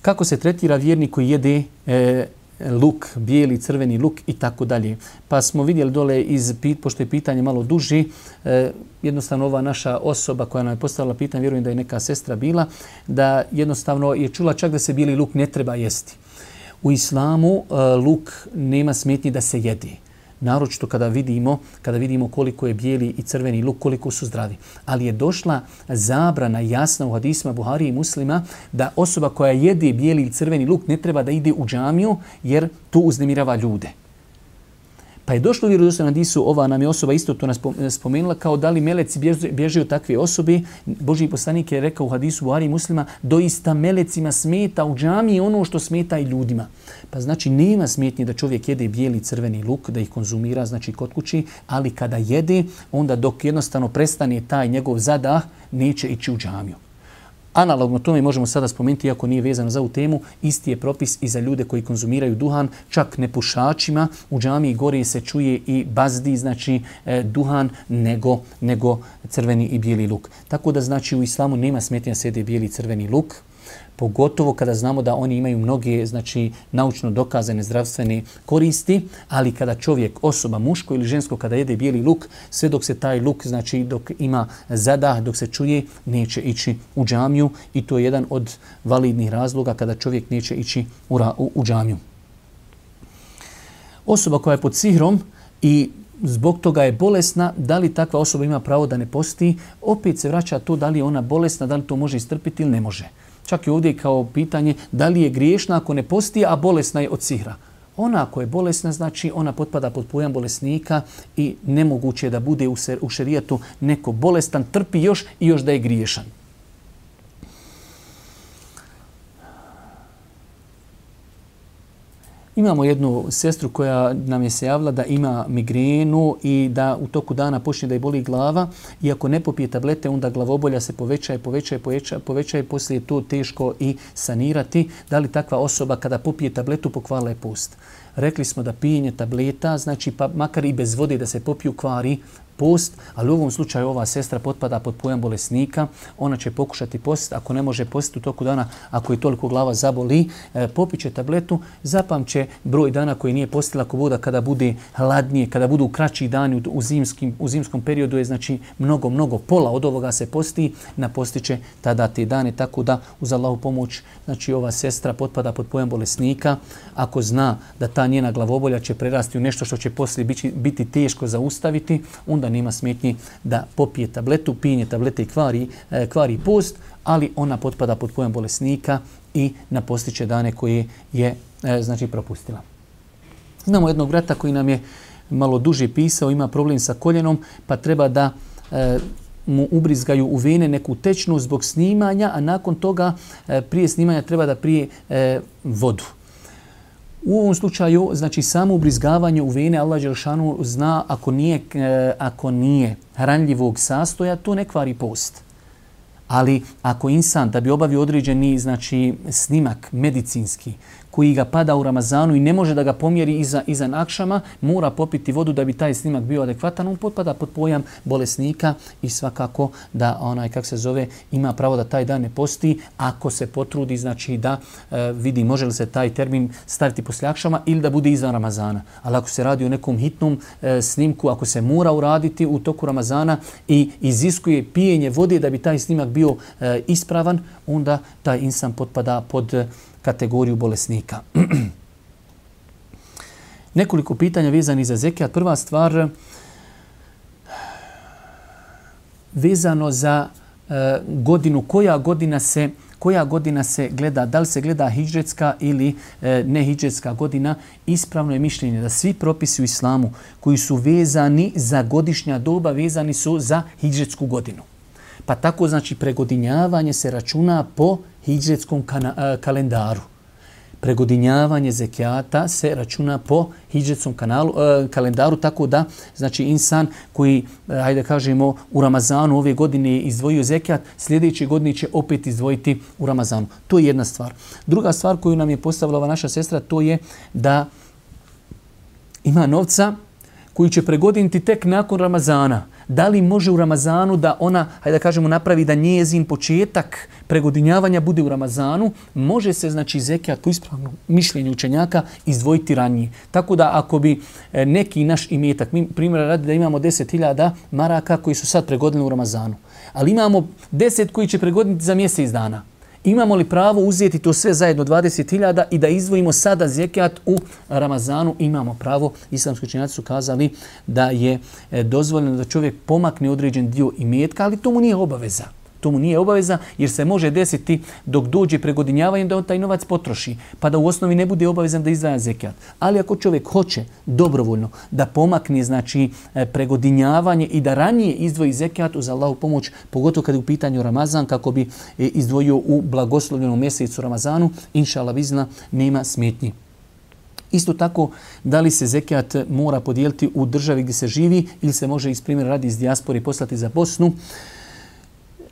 Speaker 2: Kako se tretira vjernik koji jede e, luk, bijeli, crveni luk i tako dalje. Pa smo vidjeli dole iz, pošto je pitanje malo duži, e, jednostavno ova naša osoba koja nam je postavila pitanje, vjerujem da je neka sestra bila, da jednostavno je čula čak da se bijeli luk ne treba jesti. U islamu e, luk nema smetnji da se jedi naročito kada vidimo, kada vidimo koliko je bijeli i crveni luk, koliko su zdravi. Ali je došla zabrana jasna u hadisma Buhari i muslima da osoba koja jede bijeli i crveni luk ne treba da ide u džamiju jer tu uznemirava ljude. Pa je došlo u vjerodostojnom hadisu, ova nam je osoba isto to nas eh, spomenula, kao da li meleci bježe od takve osobe. Boži poslanik je rekao u hadisu Buhari muslima, doista melecima smeta u džami ono što smeta i ljudima. Pa znači nema smetnje da čovjek jede bijeli crveni luk, da ih konzumira, znači kod kući, ali kada jede, onda dok jednostavno prestane taj njegov zadah, neće ići u džamiju. Analogno tome možemo sada spomenuti, iako nije vezano za ovu temu, isti je propis i za ljude koji konzumiraju duhan, čak ne pušačima. U džamiji gori se čuje i bazdi, znači e, duhan, nego, nego crveni i bijeli luk. Tako da znači u islamu nema smetnja sede bijeli i crveni luk pogotovo kada znamo da oni imaju mnoge znači naučno dokazane zdravstvene koristi, ali kada čovjek, osoba muško ili žensko kada jede bijeli luk, sve dok se taj luk znači dok ima zadah, dok se čuje, neće ići u džamiju i to je jedan od validnih razloga kada čovjek neće ići u, u, u džamiju. Osoba koja je pod sihrom i zbog toga je bolesna, da li takva osoba ima pravo da ne posti, opet se vraća to da li je ona bolesna, da li to može istrpiti ili ne može. Čak i ovdje kao pitanje da li je griješna ako ne posti, a bolesna je od sihra. Ona ako je bolesna, znači ona potpada pod pojam bolesnika i nemoguće je da bude u šerijetu neko bolestan, trpi još i još da je griješan. Imamo jednu sestru koja nam je se javila da ima migrenu i da u toku dana počne da je boli glava i ako ne popije tablete onda glavobolja se povećaje, povećaje, povećaje, povećaje poslije je to teško i sanirati. Da li takva osoba kada popije tabletu pokvala je post? Rekli smo da pijenje tableta, znači pa makar i bez vode da se popiju kvari post, ali u ovom slučaju ova sestra potpada pod pojam bolesnika, ona će pokušati post, ako ne može postiti u toku dana, ako je toliko glava zaboli, e, popiće tabletu, zapamće broj dana koji nije postila ako voda kada bude hladnije, kada budu kraći dani u, zimskim, u zimskom periodu je znači mnogo, mnogo pola od ovoga se posti, napostiće tada te dane, tako da uz Allahu pomoć, znači ova sestra potpada pod pojam bolesnika, ako zna da ta njena glavobolja će prerasti u nešto što će poslije biti, biti teško zaustaviti, onda nema smetnji da popije tabletu, pijenje tablete i kvari, e, kvari post, ali ona potpada pod pojam bolesnika i napostiće dane koje je e, znači propustila. Imamo jednog brata koji nam je malo duže pisao, ima problem sa koljenom, pa treba da e, mu ubrizgaju u vene neku tečnu zbog snimanja, a nakon toga e, prije snimanja treba da prije e, vodu. U ovom slučaju, znači samo ubrizgavanje u vene, Allah Đelšanu zna ako nije, e, ako nije hranljivog sastoja, to ne kvari post. Ali ako insan da bi obavio određeni znači, snimak medicinski, koji ga pada u Ramazanu i ne može da ga pomjeri iza, iza nakšama, mora popiti vodu da bi taj snimak bio adekvatan, on potpada pod pojam bolesnika i svakako da onaj, kak se zove, ima pravo da taj dan ne posti ako se potrudi, znači da e, vidi može li se taj termin staviti poslije akšama ili da bude iza Ramazana. Ali ako se radi o nekom hitnom e, snimku, ako se mora uraditi u toku Ramazana i iziskuje pijenje vode da bi taj snimak bio e, ispravan, onda taj insan potpada pod kategoriju bolesnika. Nekoliko pitanja vezani za zekijat. Prva stvar vezano za e, godinu, koja godina se koja godina se gleda, da li se gleda hijđetska ili e, nehijđetska godina, ispravno je mišljenje da svi propisi u islamu koji su vezani za godišnja doba, vezani su za hijđetsku godinu. Pa tako znači pregodinjavanje se računa po hijđetskom kalendaru. Pregodinjavanje zekijata se računa po hijđetskom kanalu, e, kalendaru, tako da znači insan koji, e, hajde kažemo, u Ramazanu ove godine izdvojio zekijat, sljedeće godine će opet izdvojiti u Ramazanu. To je jedna stvar. Druga stvar koju nam je postavila ova naša sestra, to je da ima novca koji će pregodiniti tek nakon Ramazana da li može u Ramazanu da ona, hajde da kažemo, napravi da njezin početak pregodinjavanja bude u Ramazanu, može se, znači, zekijat po ispravnom mišljenju učenjaka izdvojiti ranije. Tako da ako bi e, neki naš imetak, mi primjera radi da imamo 10.000 maraka koji su sad pregodili u Ramazanu, ali imamo 10 koji će pregoditi za mjesec dana, Imamo li pravo uzeti to sve zajedno 20.000 i da izvojimo sada zekijat u Ramazanu? Imamo pravo. Islamski činjaci su kazali da je e, dozvoljeno da čovjek pomakne određen dio imetka, ali to mu nije obaveza. To mu nije obaveza jer se može desiti dok dođe pregodinjavanje da on taj novac potroši, pa da u osnovi ne bude obavezan da izdvaja zekijat. Ali ako čovjek hoće dobrovoljno da pomakne znači e, pregodinjavanje i da ranije izdvoji zekijat uz Allahu pomoć, pogotovo kad je u pitanju Ramazan, kako bi e, izdvojio u blagoslovljenom mjesecu Ramazanu, inša Allah vizna, nema smetnji. Isto tako, da li se zekijat mora podijeliti u državi gdje se živi ili se može iz primjera radi iz dijaspori poslati za Bosnu,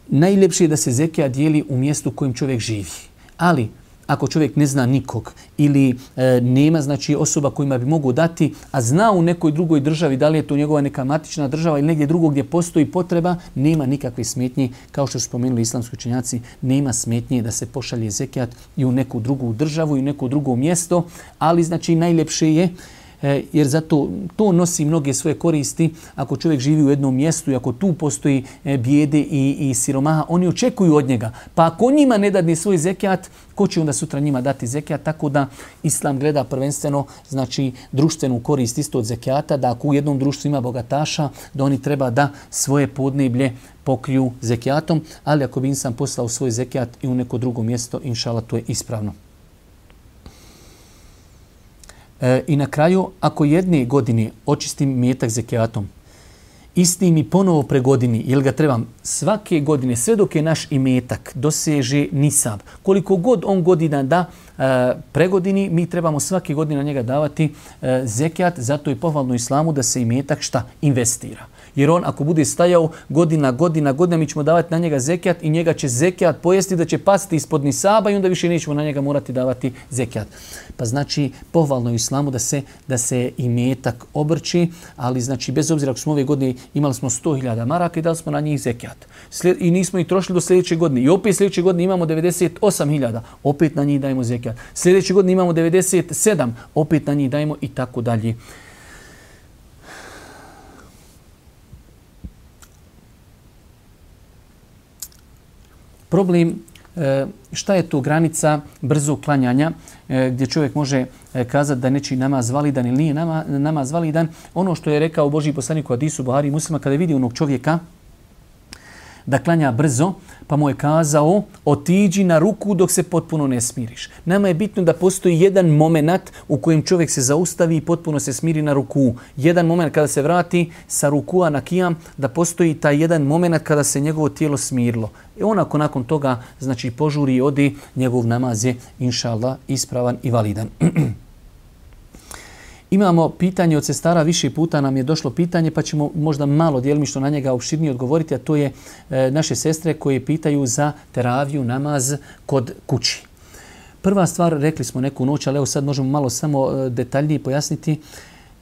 Speaker 2: najljepše je da se zekija dijeli u mjestu u kojem čovjek živi. Ali, ako čovjek ne zna nikog ili e, nema znači osoba kojima bi mogu dati, a zna u nekoj drugoj državi da li je to njegova neka matična država ili negdje drugo gdje postoji potreba, nema nikakve smetnje, kao što su spomenuli islamski učenjaci, nema smetnje da se pošalje zekijat i u neku drugu državu i u neko drugo mjesto, ali znači najljepše je E, jer zato to nosi mnoge svoje koristi. Ako čovjek živi u jednom mjestu i ako tu postoji e, bijede i, i siromaha, oni očekuju od njega. Pa ako njima ne dadne svoj zekijat, ko će onda sutra njima dati zekijat? Tako da Islam gleda prvenstveno znači društvenu korist isto od zekijata, da ako u jednom društvu ima bogataša, da oni treba da svoje podneblje pokriju zekijatom, ali ako bi insan poslao svoj zekijat i u neko drugo mjesto, inšala, to je ispravno. E, I na kraju, ako jedne godine očistim metak zekijatom, isti mi ponovo pre godini, ili ga trebam svake godine, sve dok je naš imetak doseže nisab, koliko god on godina da e, pregodini, mi trebamo svake godine na njega davati e, zekijat, zato je pohvalno islamu da se imetak šta investira. Jer on ako bude stajao godina, godina, godina, mi ćemo davati na njega zekijat i njega će zekijat pojesti da će pasti ispod nisaba i onda više nećemo na njega morati davati zekijat. Pa znači pohvalno je islamu da se da se i metak obrči, ali znači bez obzira ako smo ove godine imali smo 100.000 maraka i dali smo na njih zekijat. I nismo ih trošili do sljedeće godine. I opet sljedeće godine imamo 98.000, opet na njih dajemo zekijat. Sljedeće godine imamo 97, opet na njih dajemo i tako dalje. Problem e, šta je to granica brzog klanjanja e, gdje čovjek može e, kazati da neći namaz validan ili nije namaz validan. Ono što je rekao Boži poslanik u Adisu Buhari i muslima kada vidi onog čovjeka da klanja brzo, pa mu je kazao otiđi na ruku dok se potpuno ne smiriš. Nama je bitno da postoji jedan moment u kojem čovjek se zaustavi i potpuno se smiri na ruku. Jedan moment kada se vrati sa rukua na kijam, da postoji taj jedan moment kada se njegovo tijelo smirilo. I onako nakon toga znači požuri i odi, njegov namaz je inša Allah ispravan i validan. Imamo pitanje od sestara, više puta nam je došlo pitanje, pa ćemo možda malo djelimično na njega opširnije odgovoriti, a to je e, naše sestre koje pitaju za teraviju, namaz kod kući. Prva stvar, rekli smo neku noć, ali evo sad možemo malo samo e, detaljnije pojasniti.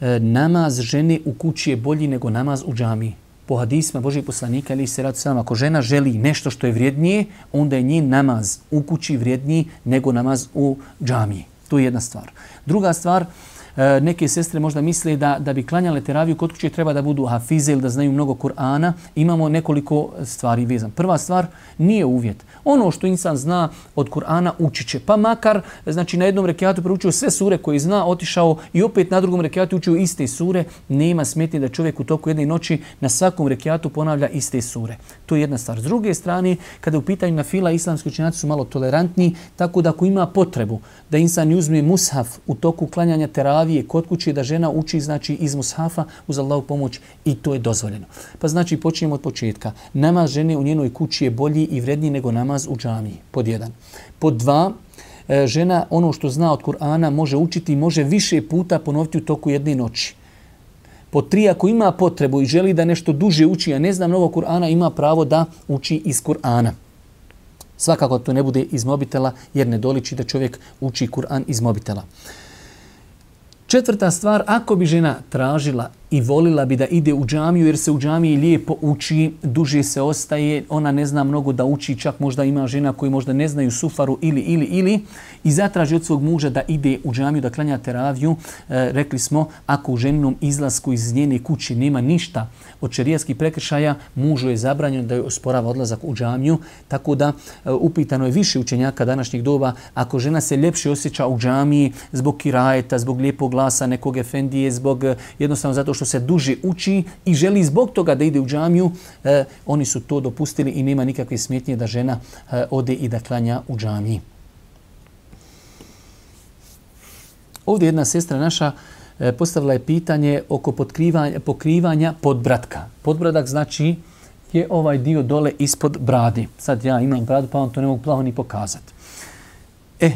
Speaker 2: E, namaz žene u kući je bolji nego namaz u džamiji. Po hadisma Božih poslanika ili se radi sam, ako žena želi nešto što je vrijednije, onda je njen namaz u kući vrijedniji nego namaz u džamiji. To je jedna stvar. Druga stvar, E, E, neke sestre možda misle da da bi klanjale teraviju kod kuće treba da budu hafize ili da znaju mnogo Kur'ana. Imamo nekoliko stvari vezan. Prva stvar nije uvjet. Ono što insan zna od Kur'ana učiće. Pa makar znači na jednom rekiatu proučio sve sure koje zna, otišao i opet na drugom rekiatu učio iste sure, nema smetnje da čovjek u toku jedne noći na svakom rekiatu ponavlja iste sure. To je jedna stvar. S druge strane, kada u pitanju na fila islamski učenjaci su malo tolerantni, tako da ako ima potrebu da insan uzme mushaf u toku klanjanja teravi teravije kod kuće, da žena uči znači iz mushafa uz Allahu pomoć i to je dozvoljeno. Pa znači počinjemo od početka. Namaz žene u njenoj kući je bolji i vredniji nego namaz u džamiji. Pod jedan. Pod dva, e, žena ono što zna od Kur'ana može učiti i može više puta ponoviti u toku jedne noći. Po tri, ako ima potrebu i želi da nešto duže uči, a ne zna mnogo Kur'ana, ima pravo da uči iz Kur'ana. Svakako to ne bude iz mobitela, jer ne doliči da čovjek uči Kur'an iz mobitela. Četvrta stvar, ako bi žena tražila i volila bi da ide u džamiju jer se u džamiji lijepo uči, duže se ostaje, ona ne zna mnogo da uči, čak možda ima žena koji možda ne znaju sufaru ili, ili, ili, i zatraži od svog muža da ide u džamiju da klanja teraviju, e, rekli smo, ako u ženinom izlasku iz njene kuće nema ništa od čerijaskih prekršaja, mužu je zabranjeno da joj osporava odlazak u džamiju, tako da e, upitano je više učenjaka današnjih doba, ako žena se ljepše osjeća u džamiji zbog kirajeta, zbog lijepog glasa nekog efendije, zbog e, jednostavno zato što se duže uči i želi zbog toga da ide u džamiju, e, oni su to dopustili i nema nikakve smetnje da žena e, ode i da klanja u džamiji. Ovdje jedna sestra naša e, postavila je pitanje oko pokrivanja podbratka. Podbradak znači je ovaj dio dole ispod bradi. Sad ja imam bradu pa vam to ne mogu plavo ni pokazati. E,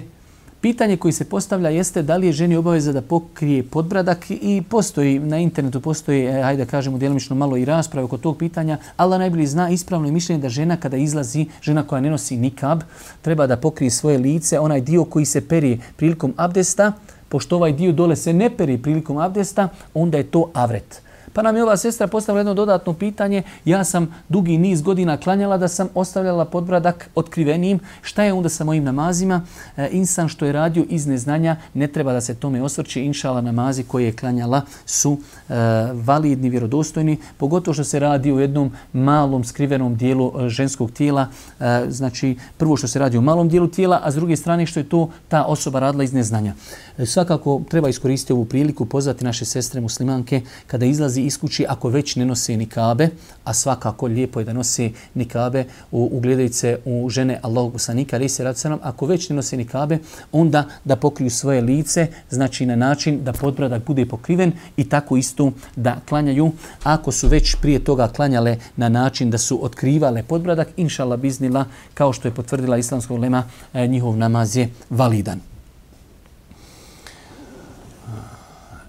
Speaker 2: Pitanje koji se postavlja jeste da li je ženi obaveza da pokrije podbradak i postoji na internetu, postoji, e, hajde da kažemo, djelomično malo i rasprave oko tog pitanja, Allah najbolji zna ispravno je mišljenje da žena kada izlazi, žena koja ne nosi nikab, treba da pokrije svoje lice, onaj dio koji se peri prilikom abdesta, pošto ovaj dio dole se ne peri prilikom abdesta, onda je to avret. Pa nam je ova sestra postavila jedno dodatno pitanje. Ja sam dugi niz godina klanjala da sam ostavljala podbradak otkrivenim. Šta je onda sa mojim namazima? E, insan što je radio iz neznanja ne treba da se tome osvrće. Inšala namazi koje je klanjala su e, validni, vjerodostojni. Pogotovo što se radi u jednom malom skrivenom dijelu e, ženskog tijela. E, znači prvo što se radi u malom dijelu tijela, a s druge strane što je to ta osoba radila iz neznanja. E, svakako treba iskoristiti ovu priliku pozvati naše sestre muslimanke kada izlazi iz kući ako već ne nose nikabe, a svakako lijepo je da nose nikabe u ugledajice u žene Allahog poslanika, ali se nam, ako već ne nose nikabe, onda da pokriju svoje lice, znači na način da podbradak bude pokriven i tako isto da klanjaju. Ako su već prije toga klanjale na način da su otkrivale podbradak, inšala biznila, kao što je potvrdila islamskog lema, eh, njihov namaz je validan.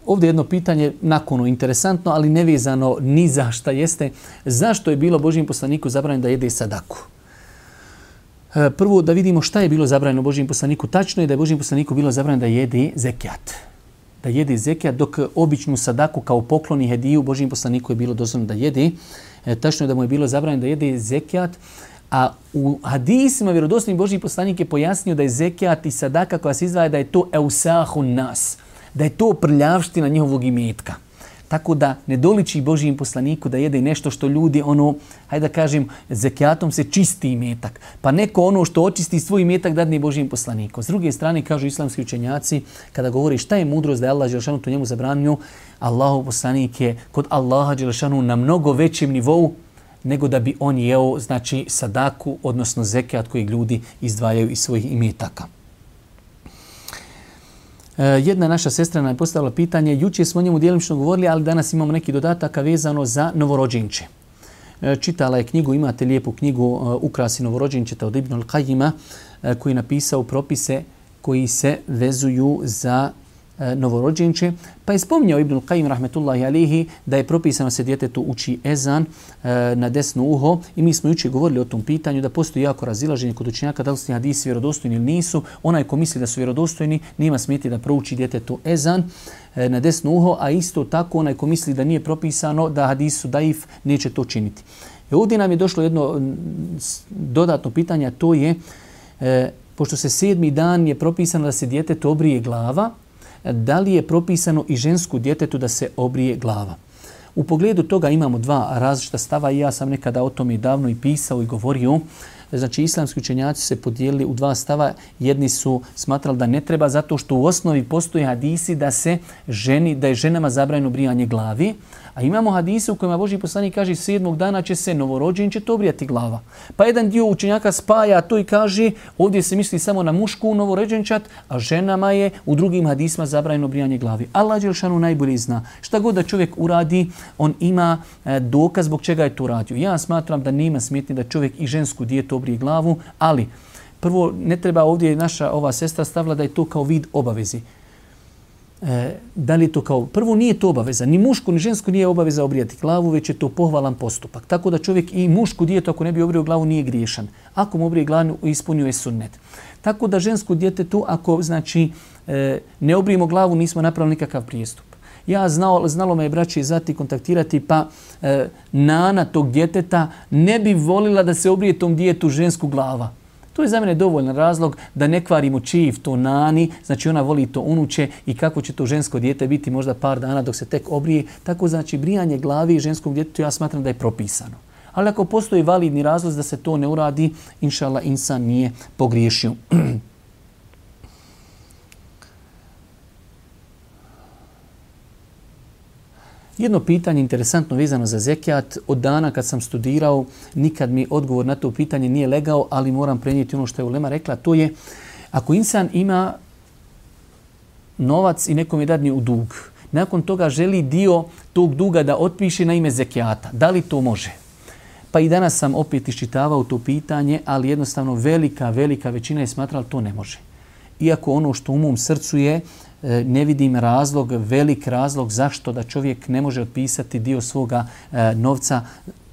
Speaker 2: Ovdje jedno pitanje nakonu interesantno, ali nevezano ni za šta jeste. Zašto je bilo Božijem poslaniku zabranjeno da jede sadaku? E, prvo da vidimo šta je bilo zabranjeno Božijem poslaniku. Tačno je da je Božijem poslaniku bilo zabranjeno da jede zekijat. Da jede zekijat dok običnu sadaku kao pokloni hediju Božijem poslaniku je bilo dozvoljeno da jede. E, tačno je da mu je bilo zabranjeno da jede zekijat. A u hadisima vjerodostojni Božji poslanik je pojasnio da je zekijat i sadaka koja se izdvaja da je to eusahu nas da je to prljavština njihovog imetka. Tako da ne doliči Božijem poslaniku da jede nešto što ljudi, ono, hajde da kažem, zekijatom se čisti imetak. Pa neko ono što očisti svoj imetak dadne Božijem poslaniku. S druge strane, kažu islamski učenjaci, kada govori šta je mudrost da je Allah Đelšanu to njemu zabranio, Allahu poslanik je kod Allaha Đelšanu na mnogo većem nivou nego da bi on jeo, znači, sadaku, odnosno zekijat koji ljudi izdvajaju iz svojih imetaka. E, jedna naša sestra nam je postavila pitanje, juče smo o njemu dijelimično govorili, ali danas imamo neki dodataka vezano za novorođenče. E, čitala je knjigu, imate lijepu knjigu e, Ukrasi novorođenčeta od Ibn al-Qajima, koji je napisao propise koji se vezuju za E, novorođenče, pa je spominjao Ibn Qayyim rahmetullahi alihi da je propisano se djetetu uči ezan e, na desno uho i mi smo juče govorili o tom pitanju da postoji jako razilaženje kod učenjaka da li su hadisi vjerodostojni ili nisu. Onaj ko misli da su vjerodostojni nima smijeti da prouči djetetu ezan e, na desno uho, a isto tako onaj ko misli da nije propisano da hadisu daif neće to činiti. E, ovdje nam je došlo jedno dodatno pitanje, to je e, pošto se sedmi dan je propisano da se djetetu obrije glava, da li je propisano i žensku djetetu da se obrije glava. U pogledu toga imamo dva različita stava i ja sam nekada o tom i davno i pisao i govorio. Znači, islamski učenjaci se podijelili u dva stava. Jedni su smatrali da ne treba zato što u osnovi postoje hadisi da se ženi, da je ženama zabranjeno brijanje glavi, A imamo hadise u kojima Boži poslanik kaže sedmog dana će se novorođen će to obrijati glava. Pa jedan dio učenjaka spaja to i kaže ovdje se misli samo na mušku novorođenčat, a ženama je u drugim hadisma zabranjeno brijanje glavi. Allah Đelšanu najbolje zna. Šta god da čovjek uradi, on ima e, dokaz zbog čega je to radio. Ja smatram da nema smetni da čovjek i žensku dijetu obrije glavu, ali prvo ne treba ovdje naša ova sestra stavila da je to kao vid obavezi e, da li to kao, prvo nije to obaveza, ni muško ni žensko nije obaveza obrijati glavu, već je to pohvalan postupak. Tako da čovjek i mušku djetu ako ne bi obrio glavu nije griješan. Ako mu obrije glavu, ispunio je sunnet. Tako da žensko djete tu ako znači e, ne obrijemo glavu, nismo napravili nikakav prijestup. Ja znao, znalo me je braći zati kontaktirati, pa e, nana tog djeteta ne bi volila da se obrije tom djetu žensku glava. To je za mene dovoljan razlog da ne kvarimo čiv to nani, znači ona voli to unuče i kako će to žensko dijete biti možda par dana dok se tek obrije. Tako znači brijanje glavi ženskog djetetu ja smatram da je propisano. Ali ako postoji validni razlog da se to ne uradi, inšala insan nije pogriješio. Jedno pitanje interesantno vezano za zekijat. Od dana kad sam studirao, nikad mi odgovor na to pitanje nije legao, ali moram prenijeti ono što je Ulema rekla. To je, ako insan ima novac i nekom je dadni u dug, nakon toga želi dio tog duga da otpiše na ime zekijata. Da li to može? Pa i danas sam opet iščitavao to pitanje, ali jednostavno velika, velika većina je smatrala to ne može iako ono što u mom srcu je, E, ne vidim razlog, velik razlog zašto da čovjek ne može otpisati dio svoga e, novca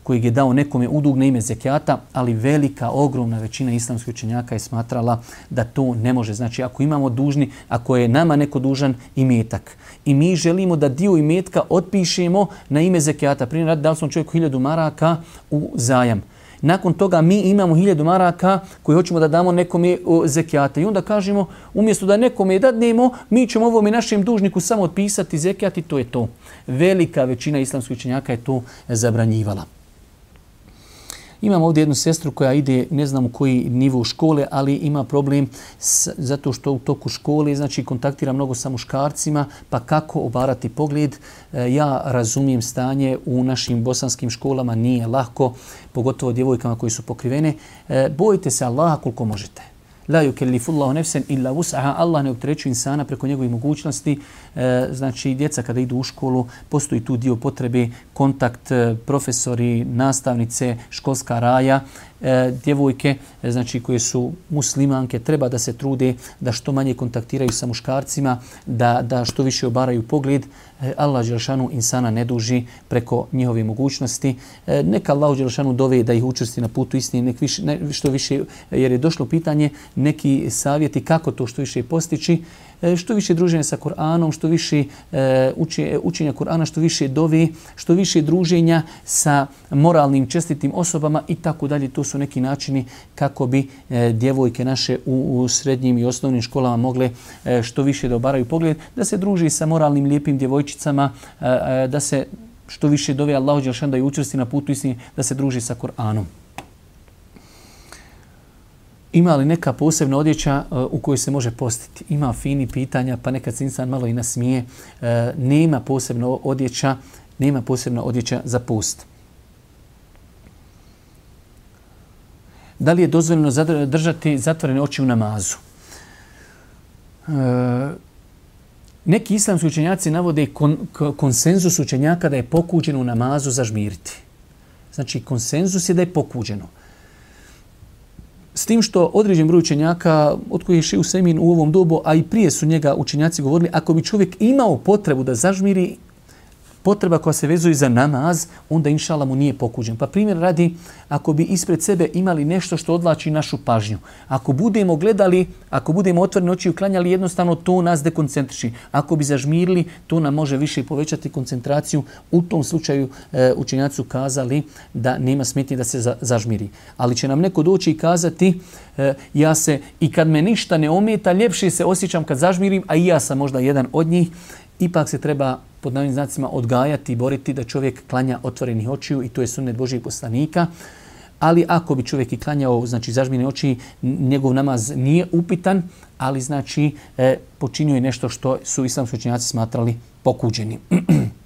Speaker 2: kojeg je dao nekome dug na ime zekijata, ali velika, ogromna većina islamskih učenjaka je smatrala da to ne može. Znači, ako imamo dužni, ako je nama neko dužan imetak i mi želimo da dio imetka otpišemo na ime zekijata, primjer, da sam smo čovjeku hiljadu maraka u zajam. Nakon toga mi imamo hiljadu maraka koji hoćemo da damo nekome zekijata. I onda kažemo, umjesto da nekome dadnemo, mi ćemo ovom i našem dužniku samo otpisati zekijat i to je to. Velika većina islamskih učenjaka je to zabranjivala. Imam ovdje jednu sestru koja ide, ne znam u koji nivo škole, ali ima problem s, zato što u toku škole znači kontaktira mnogo sa muškarcima, pa kako obarati pogled. E, ja razumijem stanje u našim bosanskim školama, nije lako, pogotovo djevojkama koji su pokrivene. E, bojite se Allaha koliko možete. La yukellifullahu nefsen illa wus'aha. Allah ne opterećuje insana preko njegovih mogućnosti. E, znači djeca kada idu u školu, postoji tu dio potrebe kontakt e, profesori, nastavnice, školska raja e, djevojke, e, znači koje su muslimanke, treba da se trude da što manje kontaktiraju sa muškarcima, da, da što više obaraju pogled. E, Allah Đelšanu insana ne duži preko njihove mogućnosti. E, neka Allah Đelšanu dove da ih učvrsti na putu istine, nek više, ne, što više, jer je došlo pitanje neki savjeti kako to što više postići. E, što više druženja sa Kur'anom, što više e, uči, e, učenja Kur'ana, što više dovi, što više druženja sa moralnim, čestitim osobama i tako dalje. To su neki načini kako bi djevojke naše u, u srednjim i osnovnim školama mogle što više da obaraju pogled, da se druži sa moralnim, lijepim djevojčicama, da se što više dove Allahu Đelšan da je učvrsti na putu istini, da se druži sa Kur'anom. Ima li neka posebna odjeća uh, u kojoj se može postiti? Ima fini pitanja, pa nekad se insan malo i nasmije. Uh, nema posebno odjeća, nema posebna odjeća za post. Da li je dozvoljeno držati zatvorene oči u namazu? Uh, neki islamski učenjaci navode kon, konsenzus učenjaka da je pokuđeno u namazu zažmiriti. Znači, konsenzus je da je pokuđeno. S tim što određen broj učenjaka, od kojih je Šiju Semin u ovom dobu, a i prije su njega učenjaci govorili, ako bi čovjek imao potrebu da zažmiri, potreba koja se vezuje za namaz, onda inšala mu nije pokuđen. Pa primjer radi, ako bi ispred sebe imali nešto što odlači našu pažnju, ako budemo gledali, ako budemo otvoreni oči i uklanjali, jednostavno to nas dekoncentriši. Ako bi zažmirili, to nam može više povećati koncentraciju. U tom slučaju e, učenjacu kazali da nema smetnje da se za, zažmiri. Ali će nam neko doći i kazati, e, ja se i kad me ništa ne ometa, ljepše se osjećam kad zažmirim, a i ja sam možda jedan od njih ipak se treba pod navim znacima odgajati i boriti da čovjek klanja otvorenih očiju i to je sunnet Božijeg poslanika. Ali ako bi čovjek i klanjao, znači zažmine oči, njegov namaz nije upitan, ali znači e, počinio je nešto što su islamski učenjaci smatrali pokuđeni.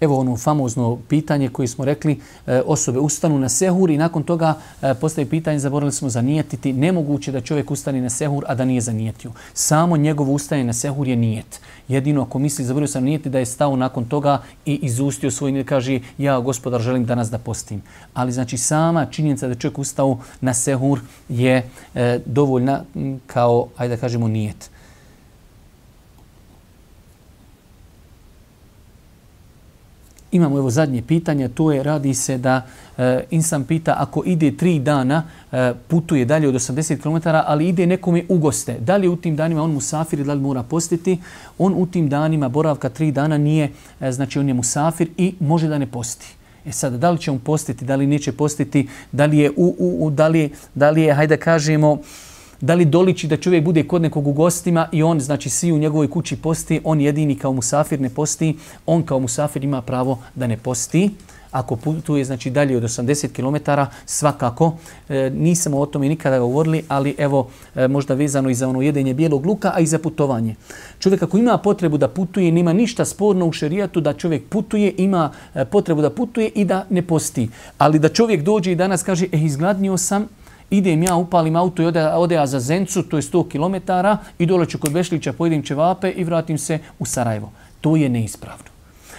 Speaker 2: Evo ono famozno pitanje koje smo rekli, e, osobe ustanu na sehur i nakon toga e, postaje pitanje, zaboravili smo zanijetiti, nemoguće da čovjek ustane na sehur, a da nije zanijetio. Samo njegovo ustajanje na sehur je nijet. Jedino ako misli, zaboravio sam nijeti da je stao nakon toga i izustio svoj nijet, kaže ja gospodar želim danas da postim. Ali znači sama činjenica da čovjek ustao na sehur je e, dovoljna kao, ajde da kažemo, nijet. Imamo evo zadnje pitanje, to je radi se da e, insan pita ako ide tri dana, e, putuje dalje od 80 km, ali ide nekome u goste. Da li u tim danima on musafir da li mora postiti? On u tim danima, boravka tri dana, nije, e, znači on je musafir i može da ne posti. E sad, da li će on postiti, da li neće postiti, da li je, u, u, u, da li, da li je hajde kažemo, da li doliči da čovjek bude kod nekog u gostima i on, znači svi u njegovoj kući posti, on jedini kao musafir ne posti, on kao musafir ima pravo da ne posti. Ako putuje znači dalje od 80 km, svakako, e, nisam o tome nikada govorili, ali evo e, možda vezano i za ono jedenje bijelog luka, a i za putovanje. Čovjek ako ima potrebu da putuje, nema ništa sporno u šerijatu da čovjek putuje, ima e, potrebu da putuje i da ne posti. Ali da čovjek dođe i danas kaže, e, izgladnio sam, idem ja, upalim auto i ode, ode ja za Zencu, to je 100 km, i dole ću kod Bešlića, pojedim ćevape i vratim se u Sarajevo. To je neispravno.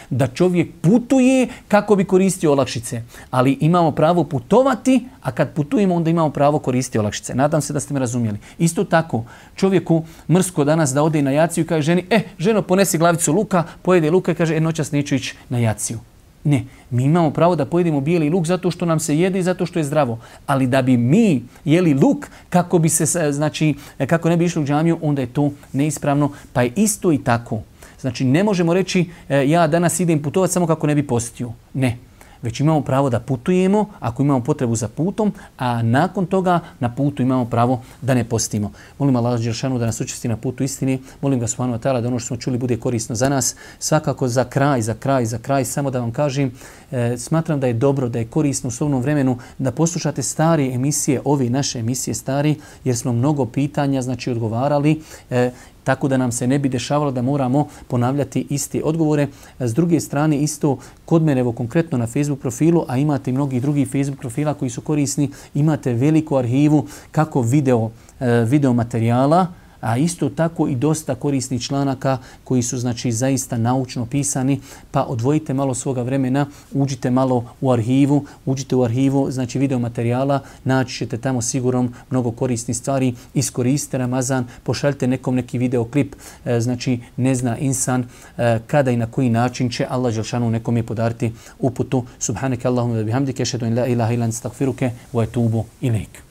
Speaker 2: da čovjek putuje kako bi koristio olakšice. Ali imamo pravo putovati, a kad putujemo onda imamo pravo koristiti olakšice. Nadam se da ste me razumjeli. Isto tako, čovjeku mrsko danas da ode na jaciju i kaže ženi, e, ženo, ponesi glavicu luka, pojede luka i kaže, e, noćas neću ići na jaciju. Ne, mi imamo pravo da pojedemo bijeli luk zato što nam se jede i zato što je zdravo. Ali da bi mi jeli luk kako bi se, e, znači, e, kako ne bi išli u džamiju, onda je to neispravno. Pa je isto i tako. Znači, ne možemo reći e, ja danas idem putovati samo kako ne bi postio. Ne, već imamo pravo da putujemo ako imamo potrebu za putom, a nakon toga na putu imamo pravo da ne postimo. Molim Allah Đeršanu da nas učesti na putu istini. Molim ga Subhanu Atala da ono što smo čuli bude korisno za nas. Svakako za kraj, za kraj, za kraj, samo da vam kažem, e, smatram da je dobro, da je korisno u slovnom vremenu da poslušate stare emisije, ove naše emisije stari, jer smo mnogo pitanja znači odgovarali. E, tako da nam se ne bi dešavalo da moramo ponavljati iste odgovore. S druge strane, isto kod mene, evo konkretno na Facebook profilu, a imate i mnogi drugi Facebook profila koji su korisni, imate veliku arhivu kako video, eh, video materijala, a isto tako i dosta korisnih članaka koji su znači zaista naučno pisani, pa odvojite malo svoga vremena, uđite malo u arhivu, uđite u arhivu, znači video materijala, naći ćete tamo sigurom mnogo korisnih stvari, iskoristite Ramazan, pošaljite nekom neki videoklip, e, znači ne zna insan e, kada i na koji način će Allah Đelšanu nekom je podariti uputu. Subhaneke Allahumma bihamdike, šedu in la ilaha ilan stakfiruke, wa etubu ilaik.